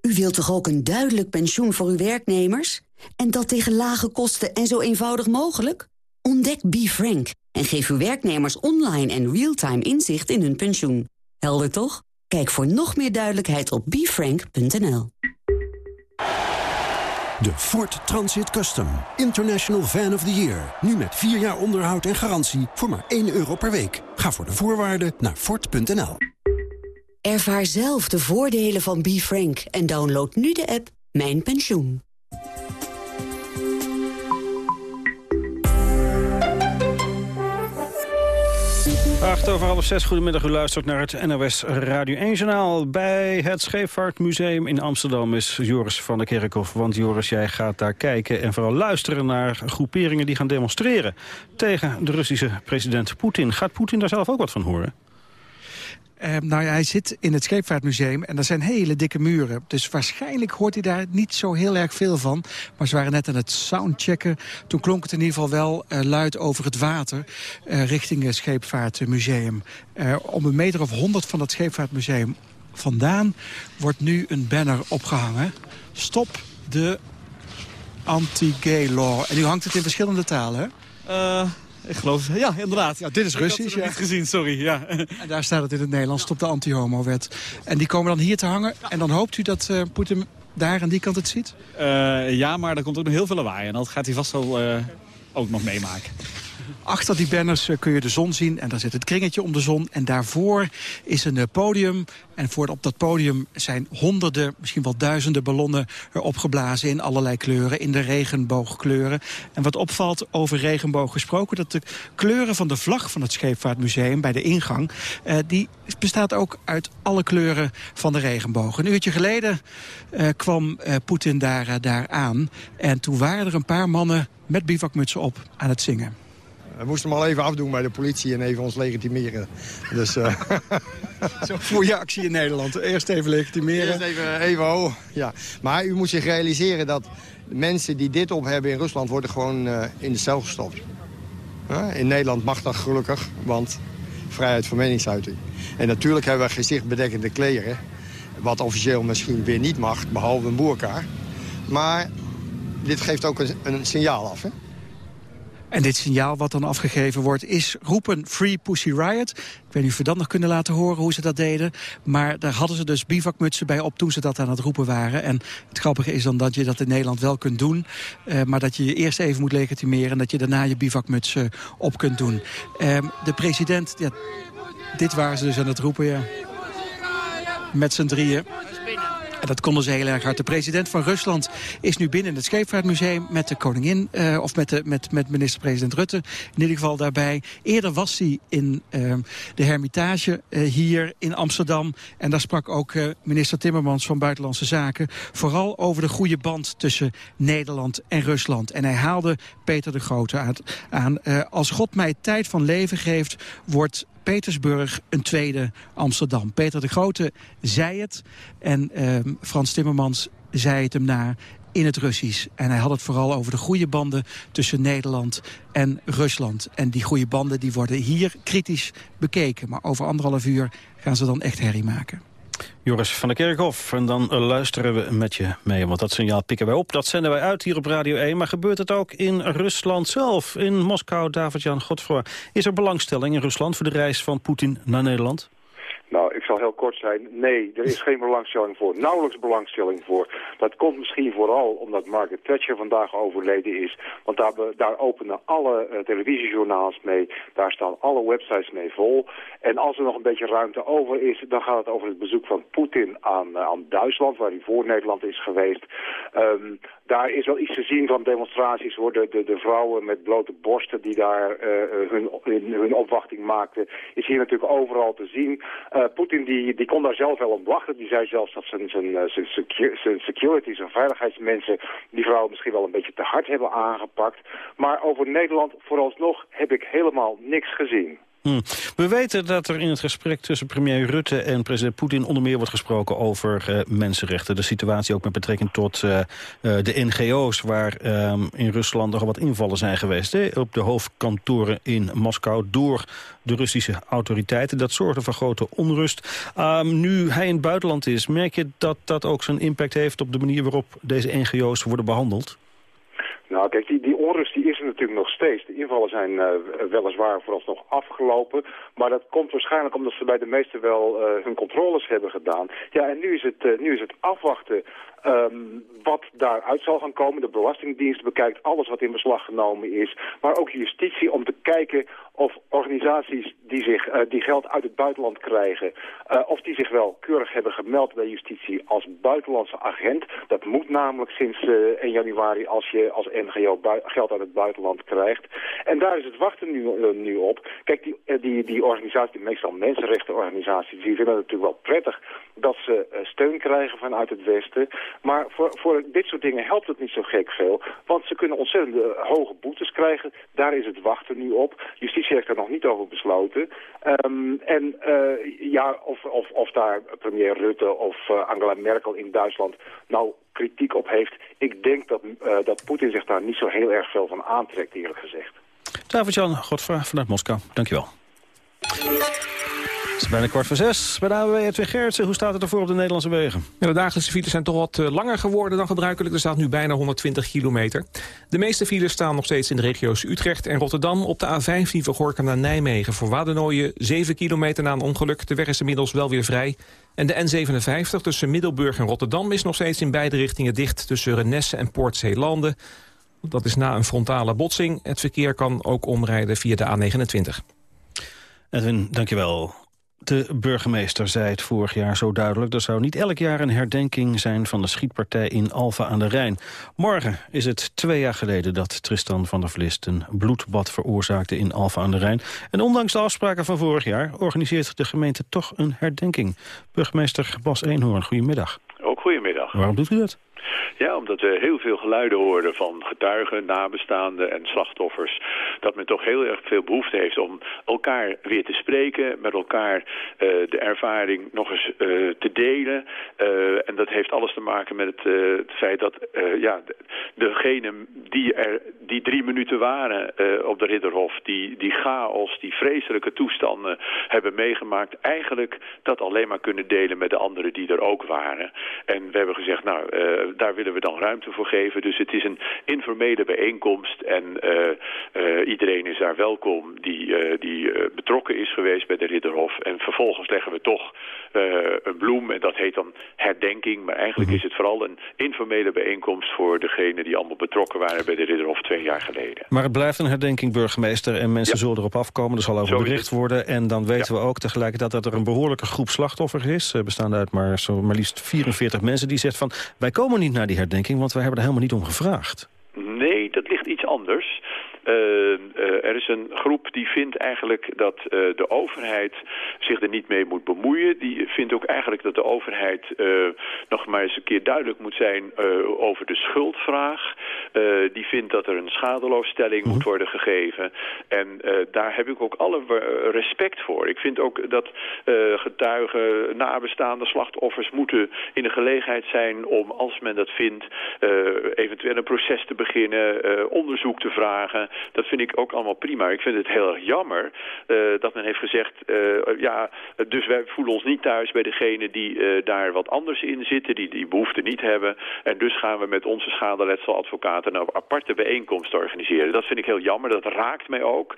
U wilt toch ook een duidelijk pensioen voor uw werknemers? En dat tegen lage kosten en zo eenvoudig mogelijk? Ontdek BeFrank en geef uw werknemers online en real-time inzicht in hun pensioen. Helder toch? Kijk voor nog meer duidelijkheid op befrank.nl. De Ford Transit Custom. International Van of the Year. Nu met 4 jaar onderhoud en garantie voor maar 1 euro per week. Ga voor de voorwaarden naar Ford.nl. Ervaar zelf de voordelen van BeFrank en download nu de app Mijn Pensioen. Acht over half zes, goedemiddag. U luistert naar het NOS Radio 1-journaal. Bij het Scheepvaartmuseum in Amsterdam is Joris van der Kerkhof. Want Joris, jij gaat daar kijken en vooral luisteren naar groeperingen die gaan demonstreren... tegen de Russische president Poetin. Gaat Poetin daar zelf ook wat van horen? Uh, nou hij zit in het Scheepvaartmuseum en er zijn hele dikke muren. Dus waarschijnlijk hoort hij daar niet zo heel erg veel van. Maar ze waren net aan het soundchecken. Toen klonk het in ieder geval wel uh, luid over het water uh, richting het Scheepvaartmuseum. om een meter of honderd van het Scheepvaartmuseum vandaan wordt nu een banner opgehangen. Stop de anti-gay law. En nu hangt het in verschillende talen, hè? Ik geloof, ja, inderdaad. Ja, dit is Russisch. Ik had het niet gezien, sorry. Ja. En daar staat het in het Nederlands, stop de anti-homo-wet. En die komen dan hier te hangen. En dan hoopt u dat uh, Poetin daar aan die kant het ziet? Uh, ja, maar er komt ook nog heel veel lawaai. En dat gaat hij vast wel uh, ook nog meemaken. Achter die banners eh, kun je de zon zien en daar zit het kringetje om de zon. En daarvoor is een eh, podium. En voor op dat podium zijn honderden, misschien wel duizenden ballonnen erop geblazen in allerlei kleuren, in de regenboogkleuren. En wat opvalt over regenboog gesproken, dat de kleuren van de vlag van het Scheepvaartmuseum bij de ingang, eh, die bestaat ook uit alle kleuren van de regenboog. Een uurtje geleden eh, kwam eh, Poetin daar, eh, daar aan en toen waren er een paar mannen met bivakmutsen op aan het zingen. We moesten hem al even afdoen bij de politie en even ons legitimeren. Dus, uh... Zo'n goede actie in Nederland. Eerst even legitimeren. Eerst even, even oh, ja. Maar u moet zich realiseren dat mensen die dit op hebben in Rusland... worden gewoon uh, in de cel gestopt. Uh, in Nederland mag dat gelukkig, want vrijheid van meningsuiting. En natuurlijk hebben we gezichtbedekkende kleren. Wat officieel misschien weer niet mag, behalve een boerka. Maar dit geeft ook een, een signaal af, hè? En dit signaal wat dan afgegeven wordt is roepen Free Pussy Riot. Ik weet niet of we dat nog kunnen laten horen hoe ze dat deden. Maar daar hadden ze dus bivakmutsen bij op toen ze dat aan het roepen waren. En het grappige is dan dat je dat in Nederland wel kunt doen. Uh, maar dat je je eerst even moet legitimeren en dat je daarna je bivakmuts uh, op kunt doen. Uh, de president, dit waren ze dus aan het roepen, ja. Met z'n drieën. En dat konden ze heel erg hard. De president van Rusland is nu binnen het Scheepvaartmuseum met de koningin, uh, of met, de, met, met minister-president Rutte in ieder geval daarbij. Eerder was hij in uh, de Hermitage uh, hier in Amsterdam. En daar sprak ook minister Timmermans van Buitenlandse Zaken vooral over de goede band tussen Nederland en Rusland. En hij haalde Peter de Grote aan. aan als God mij tijd van leven geeft, wordt Petersburg een tweede Amsterdam. Peter de Grote zei het en uh, Frans Timmermans zei het hem na in het Russisch. En hij had het vooral over de goede banden tussen Nederland en Rusland. En die goede banden die worden hier kritisch bekeken. Maar over anderhalf uur gaan ze dan echt herrie maken. Joris van der Kerkhof. En dan luisteren we met je mee, want dat signaal pikken wij op. Dat zenden wij uit hier op Radio 1. Maar gebeurt het ook in Rusland zelf? In Moskou, David-Jan Godfroy. Is er belangstelling in Rusland voor de reis van Poetin naar Nederland? Zal heel kort zijn. Nee, er is geen belangstelling voor. Nauwelijks belangstelling voor. Dat komt misschien vooral omdat Margaret Thatcher vandaag overleden is. Want daar, daar openen alle uh, televisiejournaals mee. Daar staan alle websites mee vol. En als er nog een beetje ruimte over is, dan gaat het over het bezoek van Poetin aan, uh, aan Duitsland, waar hij voor Nederland is geweest. Um, daar is wel iets te zien van demonstraties worden de, de vrouwen met blote borsten die daar uh, hun, hun, opwachting maakten, is hier natuurlijk overal te zien. Poetin die, die kon daar zelf wel om wachten. Die zei zelfs dat zijn, zijn, zijn, zijn security, veiligheidsmensen die vrouwen misschien wel een beetje te hard hebben aangepakt. Maar over Nederland vooralsnog heb ik helemaal niks gezien. Hmm. We weten dat er in het gesprek tussen premier Rutte en president Poetin onder meer wordt gesproken over uh, mensenrechten. De situatie ook met betrekking tot uh, uh, de NGO's waar ehm, in Rusland nog wat invallen zijn geweest. Hè, op de hoofdkantoren in Moskou door de Russische autoriteiten. Dat zorgde voor grote onrust. Um, nu hij in het buitenland is, merk je dat dat ook zijn impact heeft op de manier waarop deze NGO's worden behandeld? Nou, kijk, die, onrust die is er natuurlijk nog steeds. De invallen zijn uh, weliswaar vooralsnog afgelopen. Maar dat komt waarschijnlijk omdat ze bij de meesten wel uh, hun controles hebben gedaan. Ja, en nu is het, uh, nu is het afwachten um, wat daaruit zal gaan komen. De Belastingdienst bekijkt alles wat in beslag genomen is. Maar ook justitie om te kijken of organisaties die, zich, uh, die geld uit het buitenland krijgen... Uh, of die zich wel keurig hebben gemeld bij justitie als buitenlandse agent. Dat moet namelijk sinds uh, 1 januari als je als NGO geld uit het buitenland krijgt. En daar is het wachten nu, nu op. Kijk, die, die, die organisaties, meestal mensenrechtenorganisaties... die vinden het natuurlijk wel prettig dat ze steun krijgen vanuit het Westen. Maar voor, voor dit soort dingen helpt het niet zo gek veel. Want ze kunnen ontzettend hoge boetes krijgen. Daar is het wachten nu op. Justitie heeft er nog niet over besloten. Um, en uh, ja, of, of, of daar premier Rutte of uh, Angela Merkel in Duitsland nou kritiek op heeft. Ik denk dat, uh, dat Poetin zich daar niet zo heel erg veel van aantrekt, eerlijk gezegd. David-Jan Godfra vanuit Moskou. Dankjewel. Het is bijna kwart voor zes. Bij de AWB Edwin Gerritsen, hoe staat het ervoor op de Nederlandse wegen? Ja, de dagelijkse files zijn toch wat langer geworden dan gebruikelijk. Er staat nu bijna 120 kilometer. De meeste files staan nog steeds in de regio's Utrecht en Rotterdam. Op de A15 van Gorkum naar Nijmegen voor Waddenooien. 7 kilometer na een ongeluk. De weg is inmiddels wel weer vrij. En de N57 tussen Middelburg en Rotterdam is nog steeds in beide richtingen dicht... tussen Renesse en Poortzeelanden. Dat is na een frontale botsing. Het verkeer kan ook omrijden via de A29. Edwin, dankjewel. De burgemeester zei het vorig jaar zo duidelijk... er zou niet elk jaar een herdenking zijn van de schietpartij in Alfa aan de Rijn. Morgen is het twee jaar geleden dat Tristan van der Vlist... een bloedbad veroorzaakte in Alfa aan de Rijn. En ondanks de afspraken van vorig jaar... organiseert de gemeente toch een herdenking. Burgemeester Bas Eenhoorn, goedemiddag. Ook goedemiddag. Waarom doet u dat? Ja, omdat we heel veel geluiden horen van getuigen, nabestaanden en slachtoffers. Dat men toch heel erg veel behoefte heeft om elkaar weer te spreken, met elkaar uh, de ervaring nog eens uh, te delen. Uh, en dat heeft alles te maken met het, het feit dat ja, degenen die er die drie minuten waren op de Ridderhof, die, die chaos, die vreselijke toestanden hebben meegemaakt, eigenlijk dat alleen maar kunnen delen met de anderen die er ook waren. En we hebben gezegd, nou, daar willen we dan ruimte voor geven. Dus het is een informele bijeenkomst en uh, uh, iedereen is daar welkom die, uh, die betrokken is geweest bij de Ridderhof. En vervolgens leggen we toch een bloem en dat heet dan herdenking. Maar eigenlijk Mhm. is het vooral een informele bijeenkomst voor degenen die allemaal betrokken waren bij de Ridderhof twee jaar geleden. Maar het blijft een herdenking, burgemeester, en mensen zullen erop afkomen. Er zal over Zo bericht worden. En dan weten we ook tegelijkertijd dat er een behoorlijke groep slachtoffers is. eh, Bestaande uit maar, zo, maar liefst 44 mensen die zegt van... wij komen niet naar die herdenking, want wij hebben er helemaal niet om gevraagd. Nee, dat ligt iets anders. Uh, uh, er is een groep die vindt eigenlijk dat uh, de overheid zich er niet mee moet bemoeien. Die vindt ook eigenlijk dat de overheid nog maar eens een keer duidelijk moet zijn over de schuldvraag. die vindt dat er een schadeloosstelling moet worden gegeven. En daar heb ik ook alle respect voor. Ik vind ook dat getuigen, nabestaande slachtoffers moeten in de gelegenheid zijn om, als men dat vindt, eventueel een proces te beginnen, onderzoek te vragen. Dat vind ik ook allemaal prima. Ik vind het heel erg jammer uh, dat men heeft gezegd... Uh, ja, dus wij voelen ons niet thuis bij degene die uh, daar wat anders in zitten... die die behoefte niet hebben. En dus gaan we met onze schadeletseladvocaten... een aparte bijeenkomst organiseren. Dat vind ik heel jammer. Dat raakt mij ook.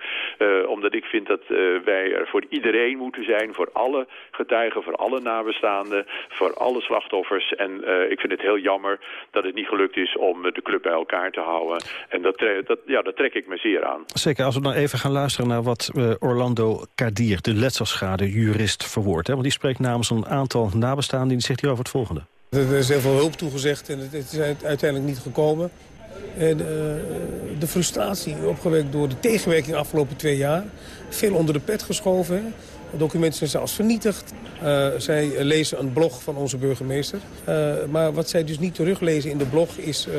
omdat ik vind dat wij er voor iedereen moeten zijn. Voor alle getuigen, voor alle nabestaanden... voor alle slachtoffers. En ik vind het heel jammer dat het niet gelukt is... om de club bij elkaar te houden. En dat, dat, ja, dat trek ik me zeer aan. Zeker, als we dan even gaan luisteren naar wat uh, Orlando Kadir, de letselschade-jurist, verwoordt. Hè? Want die spreekt namens een aantal nabestaanden, die zegt hierover het volgende. Er is heel veel hulp toegezegd en het is uiteindelijk niet gekomen. En, uh, de frustratie opgewekt door de tegenwerking de afgelopen twee jaar. Veel onder de pet geschoven. Hè? Documenten zijn zelfs vernietigd. Uh, zij lezen een blog van onze burgemeester. Uh, maar wat zij dus niet teruglezen in de blog is uh,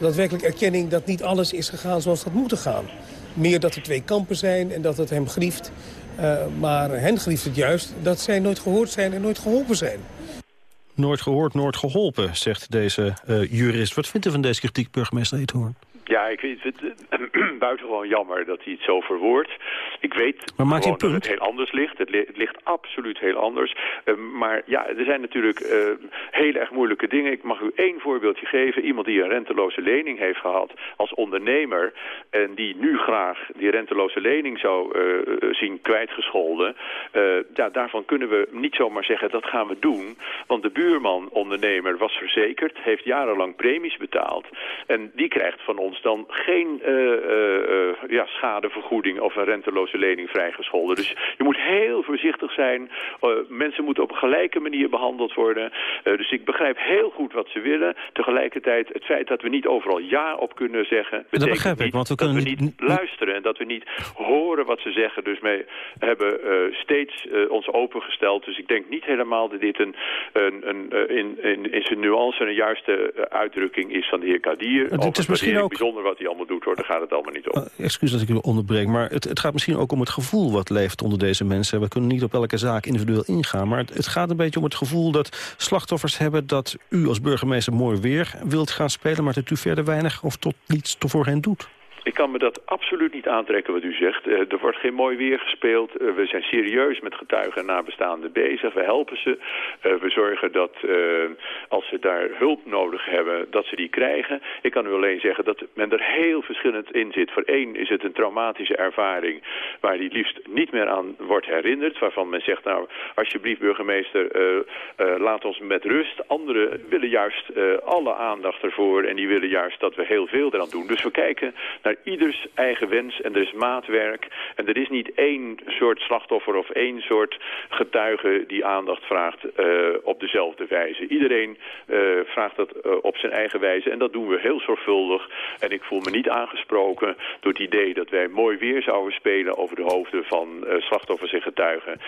daadwerkelijk erkenning dat niet alles is gegaan zoals dat moet gaan. Meer dat er twee kampen zijn en dat het hem grieft. maar hen grieft het juist dat zij nooit gehoord zijn en nooit geholpen zijn. Nooit gehoord, nooit geholpen, zegt deze jurist. Wat vindt u van deze kritiek, burgemeester Eethoorn? Ja, ik vind het uh, buitengewoon jammer dat hij het zo verwoordt. Ik weet maar maakt gewoon dat het heel anders ligt. Het, li het ligt absoluut heel anders. Uh, maar ja, er zijn natuurlijk uh, heel erg moeilijke dingen. Ik mag u één voorbeeldje geven. Iemand die een renteloze lening heeft gehad als ondernemer... en die nu graag die renteloze lening zou uh, zien kwijtgescholden... ja, daarvan kunnen we niet zomaar zeggen dat gaan we doen. Want de buurman ondernemer was verzekerd, heeft jarenlang premies betaald... en die krijgt van ons dan geen uh, uh, ja, schadevergoeding of een renteloze lening vrijgescholden. Dus je moet heel voorzichtig zijn. Mensen moeten op een gelijke manier behandeld worden. dus ik begrijp heel goed wat ze willen. Tegelijkertijd het feit dat we niet overal ja op kunnen zeggen... Dat begrijp ik, want we dat kunnen we niet, luisteren en dat we niet horen wat ze zeggen. Dus wij hebben steeds ons opengesteld. Dus ik denk niet helemaal dat dit een, een, een, in, in, in zijn nuance een juiste uitdrukking is van de heer Kadir. Het is misschien ook bijzonder wat hij allemaal doet, hoor. daar gaat het allemaal niet om. Uh, excuus dat ik u onderbreek, maar het, het, gaat misschien ook om het gevoel wat leeft onder deze mensen. We kunnen niet op elke zaak individueel ingaan, maar het, het, gaat een beetje om het gevoel dat slachtoffers hebben dat u als burgemeester mooi weer wilt gaan spelen, maar dat u verder weinig of tot niets voor hen doet. Ik kan me dat absoluut niet aantrekken wat u zegt. Uh, er wordt geen mooi weer gespeeld. Uh, we zijn serieus met getuigen en nabestaanden bezig. We helpen ze. Uh, we zorgen dat als ze daar hulp nodig hebben, dat ze die krijgen. Ik kan u alleen zeggen dat men er heel verschillend in zit. Voor één is het een traumatische ervaring waar die liefst niet meer aan wordt herinnerd. Waarvan men zegt, nou, alsjeblieft burgemeester, laat ons met rust. Anderen willen juist alle aandacht ervoor en die willen juist dat we heel veel eraan doen. Dus we kijken naar ieders eigen wens en er is maatwerk. En er is niet één soort slachtoffer of één soort getuige die aandacht vraagt uh, op dezelfde wijze. Iedereen uh, vraagt dat uh, op zijn eigen wijze en dat doen we heel zorgvuldig. En ik voel me niet aangesproken door het idee dat wij mooi weer zouden spelen over de hoofden van slachtoffers en getuigen.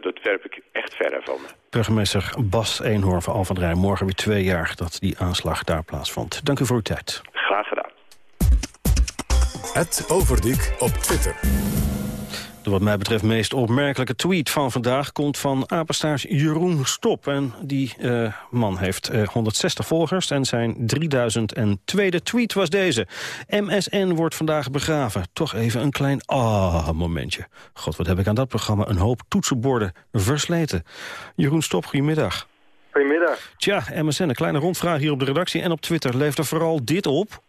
dat werp ik echt verre van me. Burgemeester Bas Eenhoorn van Alphen Rijn. Morgen weer twee jaar dat die aanslag daar plaatsvond. Dank u voor uw tijd. Graag gedaan. Het Overdiek op Twitter. De wat mij betreft meest opmerkelijke tweet van vandaag... komt van apenstaars Jeroen Stop. En die uh, man heeft uh, 160 volgers en zijn 3002e tweet was deze. MSN wordt vandaag begraven. Toch even een klein ah-momentje. God, wat heb ik aan dat programma een hoop toetsenborden versleten. Jeroen Stop, goedemiddag. Goedemiddag. Tja, MSN, een kleine rondvraag hier op de redactie en op Twitter. Leeft er vooral dit op?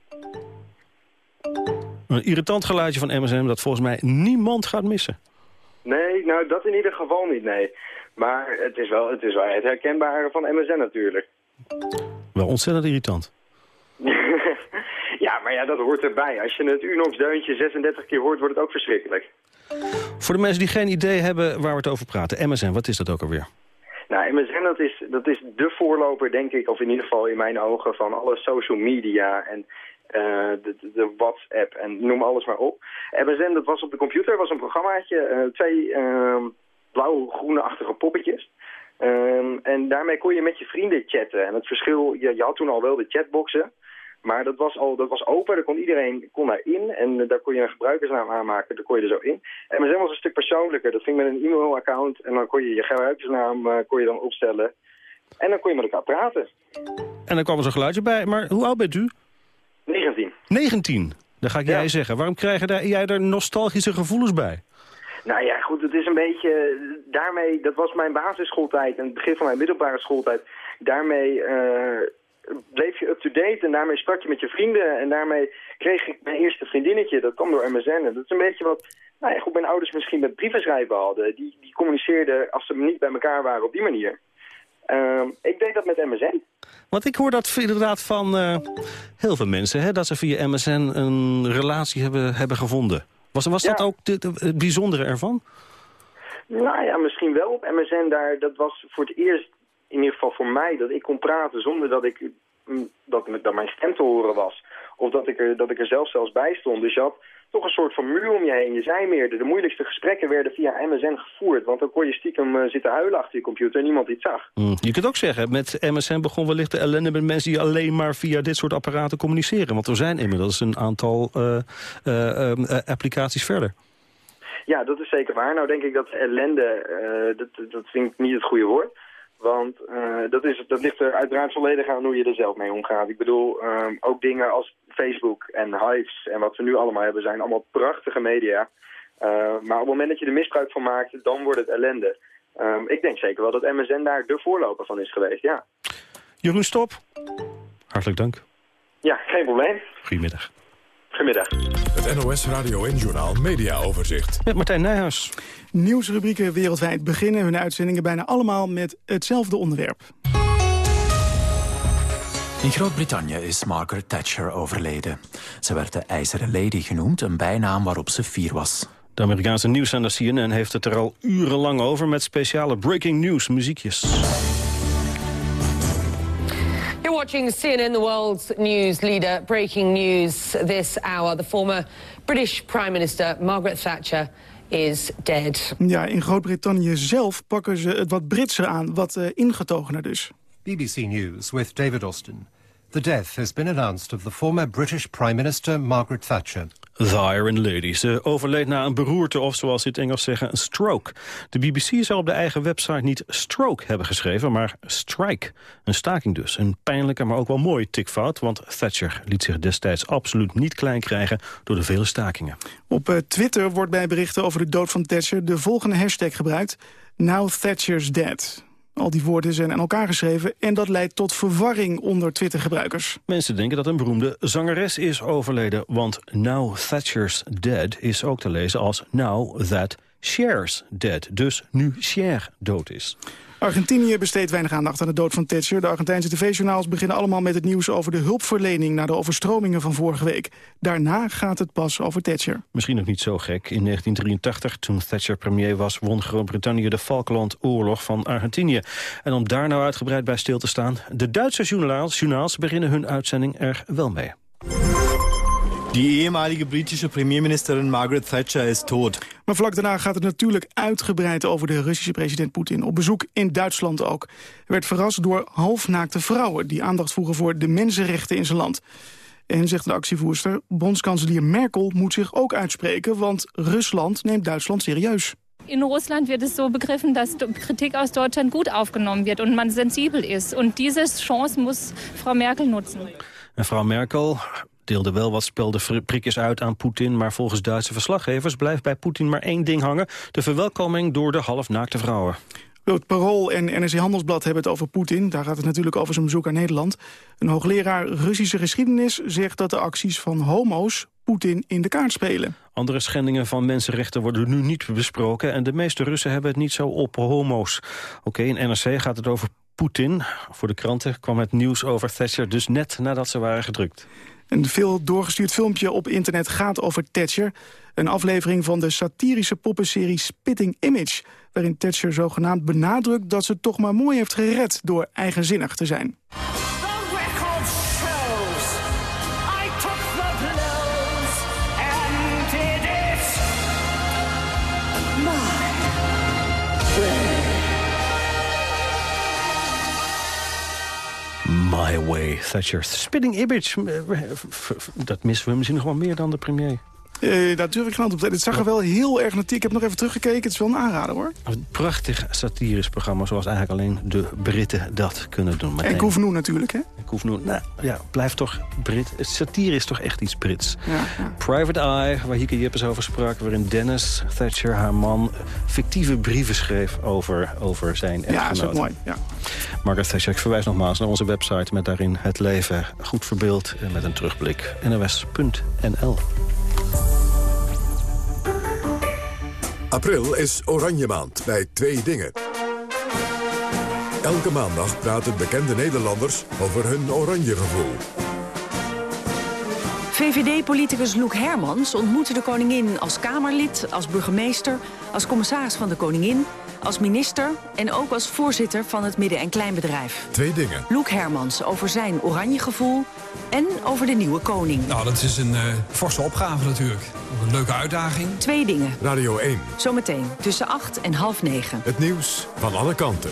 Een irritant geluidje van MSM dat volgens mij niemand gaat missen. Nee, nou dat in ieder geval niet, nee. Maar het is wel het, is wel het herkenbare van MSN natuurlijk. Wel ontzettend irritant. ja, maar ja, dat hoort erbij. Als je het Unox-deuntje 36 keer hoort, wordt het ook verschrikkelijk. Voor de mensen die geen idee hebben waar we het over praten. MSN, wat is dat ook alweer? Nou, MSN dat is, dat is de voorloper, denk ik, of in ieder geval in mijn ogen, van alle social media en uh, de, de, WhatsApp en noem alles maar op. MSN, dat was op de computer, was een programmaatje, uh, twee uh, blauw-groene-achtige poppetjes. Um, en daarmee kon je met je vrienden chatten. En het verschil, je, je had toen al wel de chatboxen, maar dat was, al, dat was open, daar kon iedereen kon daarin. En daar kon je een gebruikersnaam aanmaken, daar kon je er zo in. MSN was een stuk persoonlijker, dat ging met een e-mailaccount en dan kon je je gebruikersnaam uh, kon je dan opstellen. En dan kon je met elkaar praten. En dan kwam er zo'n geluidje bij, maar hoe oud bent u? 19. 19? Dan ga ik jij zeggen. Waarom krijg jij daar nostalgische gevoelens bij? Nou ja, goed, het is een beetje... Daarmee, dat was mijn basisschooltijd en het begin van mijn middelbare schooltijd. Daarmee uh, bleef je up-to-date en daarmee sprak je met je vrienden. En daarmee kreeg ik mijn eerste vriendinnetje. Dat kwam door MSN. En dat is een beetje wat... Nou ja, goed, mijn ouders misschien met brieven schrijven hadden. Die, die communiceerden als ze niet bij elkaar waren op die manier. Uh, ik deed dat met MSN. Want ik hoor dat inderdaad van uh, heel veel mensen... Hè, dat ze via MSN een relatie hebben, hebben gevonden. Was, was dat ook het bijzondere ervan? Nou ja, misschien wel op MSN. Daar, dat was voor het eerst, in ieder geval voor mij, dat ik kon praten zonder dat, ik, mm, dat, dat mijn stem te horen was. Of dat ik, er, dat ik er zelf zelfs bij stond. Dus je had toch een soort van muur om je heen. Je zei meer, de, moeilijkste gesprekken werden via MSN gevoerd. Want dan kon je stiekem uh, zitten huilen achter je computer en niemand iets zag. Mm. Je kunt ook zeggen, met MSN begon wellicht de ellende met mensen die alleen maar via dit soort apparaten communiceren. Want er zijn inmiddels een aantal uh, uh, applicaties verder. Ja, dat is zeker waar. Nou denk ik dat ellende, dat, dat vind ik niet het goede woord. Want uh, dat, is, dat ligt er uiteraard volledig aan hoe je er zelf mee omgaat. Ik bedoel, um, ook dingen als Facebook en Hives en wat we nu allemaal hebben... zijn allemaal prachtige media. Uh, maar op het moment dat je er misbruik van maakt, dan wordt het ellende. Um, ik denk zeker wel dat MSN daar de voorloper van is geweest, ja. Jeroen Stop, hartelijk dank. Ja, geen probleem. Goedemiddag. Goedemiddag. Het NOS Radio en Journaal Media Overzicht. Met Martijn Nijhuis. Nieuwsrubrieken wereldwijd beginnen hun uitzendingen bijna allemaal met hetzelfde onderwerp. In Groot-Brittannië is Margaret Thatcher overleden. Ze werd de IJzeren Lady genoemd, een bijnaam waarop ze fier was. De Amerikaanse nieuwszender CNN heeft het er al urenlang over... met speciale breaking news muziekjes. Watching CNN, the world's news leader. Breaking news this hour. The former British Prime Minister Margaret Thatcher is dead. Ja, in Groot-Brittannië zelf pakken ze het wat Britser aan, wat uh, ingetogener dus. BBC News with David Austin. The death has been announced of the former British Prime Minister Margaret Thatcher. The Iron Lady. Ze overleed na een beroerte of, zoals ze het Engels zeggen, een stroke. De BBC zou op de eigen website niet stroke hebben geschreven, maar strike. Een staking dus. Een pijnlijke, maar ook wel mooie tikfout, want Thatcher liet zich destijds absoluut niet klein krijgen door de vele stakingen. Op eh, Twitter wordt bij berichten over de dood van Thatcher de volgende hashtag gebruikt. Now Thatcher's dead. Al die woorden zijn aan elkaar geschreven en dat leidt tot verwarring onder Twitter-gebruikers. Mensen denken dat een beroemde zangeres is overleden, want Now Thatcher's Dead is ook te lezen als Now That Cher's Dead. Dus nu Cher dood is. Argentinië besteedt weinig aandacht aan de dood van Thatcher. De Argentijnse tv-journaals beginnen allemaal met het nieuws over de hulpverlening... na de overstromingen van vorige week. Daarna gaat het pas over Thatcher. Misschien ook niet zo gek. In 1983, toen Thatcher premier was... won Groot-Brittannië de Falklandoorlog van Argentinië. En om daar nou uitgebreid bij stil te staan... de Duitse journaals, journaals beginnen hun uitzending er wel mee. Die ehemalige britische premierministerin Margaret Thatcher is dood. Maar vlak daarna gaat het natuurlijk uitgebreid over de Russische president Poetin. Op bezoek in Duitsland ook. Hij werd verrast door halfnaakte vrouwen... die aandacht vroegen voor de mensenrechten in zijn land. En, zegt de actievoerster, bondskanselier Merkel moet zich ook uitspreken... want Rusland neemt Duitsland serieus. In Russland wird es so begriffen, dass Kritik aus Deutschland gut aufgenommen wird und man sensibel ist. Und diese Chance muss Frau Merkel nutzen. En Frau Merkel deelde wel wat spelde prikjes uit aan Poetin... maar volgens Duitse verslaggevers blijft bij Poetin maar één ding hangen... de verwelkoming door de halfnaakte vrouwen. Het Parool en NRC Handelsblad hebben het over Poetin. Daar gaat het natuurlijk over zijn bezoek aan Nederland. Een hoogleraar Russische geschiedenis zegt dat de acties van homo's Poetin in de kaart spelen. Andere schendingen van mensenrechten worden nu niet besproken... en de meeste Russen hebben het niet zo op homo's. Oké, in NRC gaat het over Poetin. Voor de kranten kwam het nieuws over Thatcher dus net nadat ze waren gedrukt. Een veel doorgestuurd filmpje op internet gaat over Thatcher. Een aflevering van de satirische poppenserie Spitting Image... waarin Thatcher zogenaamd benadrukt dat ze toch maar mooi heeft gered... door eigenzinnig te zijn. My Way, Thatcher. Spinning Image, dat missen we misschien nog wel meer dan de premier. Uh, daar durf ik geen op te Het zag er wel heel erg naar. Ik heb nog even teruggekeken. Het is wel een aanrader, hoor. Een prachtig satirisch programma... zoals eigenlijk alleen de Britten dat kunnen doen. Meteen. En Koefnoe natuurlijk, hè? Koefnoe, nou ja, blijft toch Brit. Satire is toch echt iets Brits. Ja, ja. Private Eye, waar Hieke Jippes over sprak... waarin Dennis Thatcher, haar man, fictieve brieven schreef... over, over zijn echtgenoot. Ja, dat is ook mooi, ja. Margaret Thatcher, ik verwijs nogmaals naar onze website... met daarin het leven goed verbeeld en met een terugblik. nos.nl April is Oranje Maand bij Twee Dingen. Elke maandag praten bekende Nederlanders over hun oranje gevoel. VVD-politicus Loek Hermans ontmoette de koningin als Kamerlid, als burgemeester, als commissaris van de koningin, als minister en ook als voorzitter van het midden- en kleinbedrijf. Twee dingen. Loek Hermans over zijn oranje gevoel en over de nieuwe koning. Nou, dat is een uh, forse opgave natuurlijk. Een leuke uitdaging. Twee dingen. Radio 1. Zometeen tussen 8 en half 9. Het nieuws van alle kanten.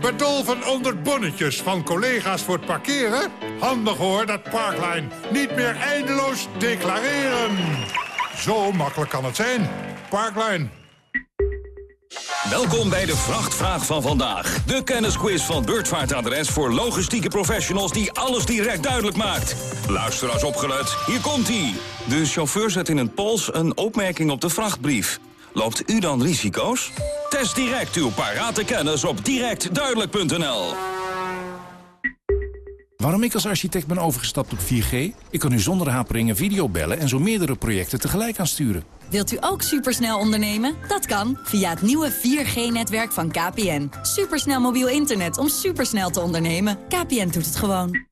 Bedolven onder bonnetjes van collega's voor het parkeren? Handig hoor, dat Parklijn. Niet meer eindeloos declareren. Zo makkelijk kan het zijn. Parklijn. Welkom bij de Vrachtvraag van vandaag. De kennisquiz van Beurtvaartadres voor logistieke professionals die alles direct duidelijk maakt. Luisteraars opgelet, hier komt-ie. De chauffeur zet in een pols een opmerking op de vrachtbrief. Loopt u dan risico's? Test direct uw parate kennis op directduidelijk.nl. Waarom ik als architect ben overgestapt op 4G? Ik kan nu zonder haperingen video bellen en zo meerdere projecten tegelijk aansturen. Wilt u ook supersnel ondernemen? Dat kan via het nieuwe 4G-netwerk van KPN. Supersnel mobiel internet om supersnel te ondernemen. KPN doet het gewoon.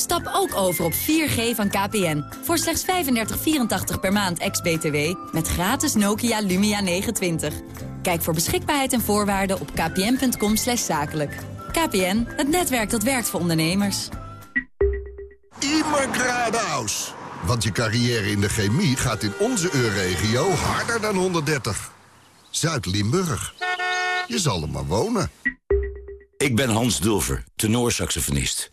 Stap ook over op 4G van KPN. Voor slechts 35,84 per maand ex-BTW. Met gratis Nokia Lumia 920. Kijk voor beschikbaarheid en voorwaarden op kpn.com zakelijk. KPN, het netwerk dat werkt voor ondernemers. Immer geradeaus. Want je carrière in de chemie gaat in onze EU-regio harder dan 130. Zuid-Limburg. Je zal er maar wonen. Ik ben Hans Dulver, tenorsaxofonist.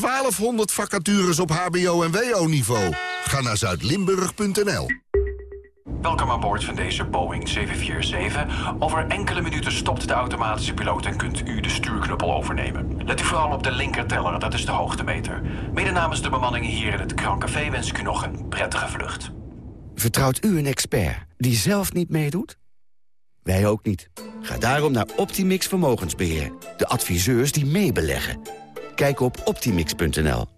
1200 vacatures op hbo- en wo-niveau. Ga naar zuidlimburg.nl. Welkom aan boord van deze Boeing 747. Over enkele minuten stopt de automatische piloot en kunt u de stuurknuppel overnemen. Let u vooral op de linkerteller, dat is de hoogtemeter. Mede namens de bemanning hier in het Krancafé wens ik u nog een prettige vlucht. Vertrouwt u een expert die zelf niet meedoet? Wij ook niet. Ga daarom naar Optimix Vermogensbeheer. De adviseurs die meebeleggen. Kijk op optimix.nl.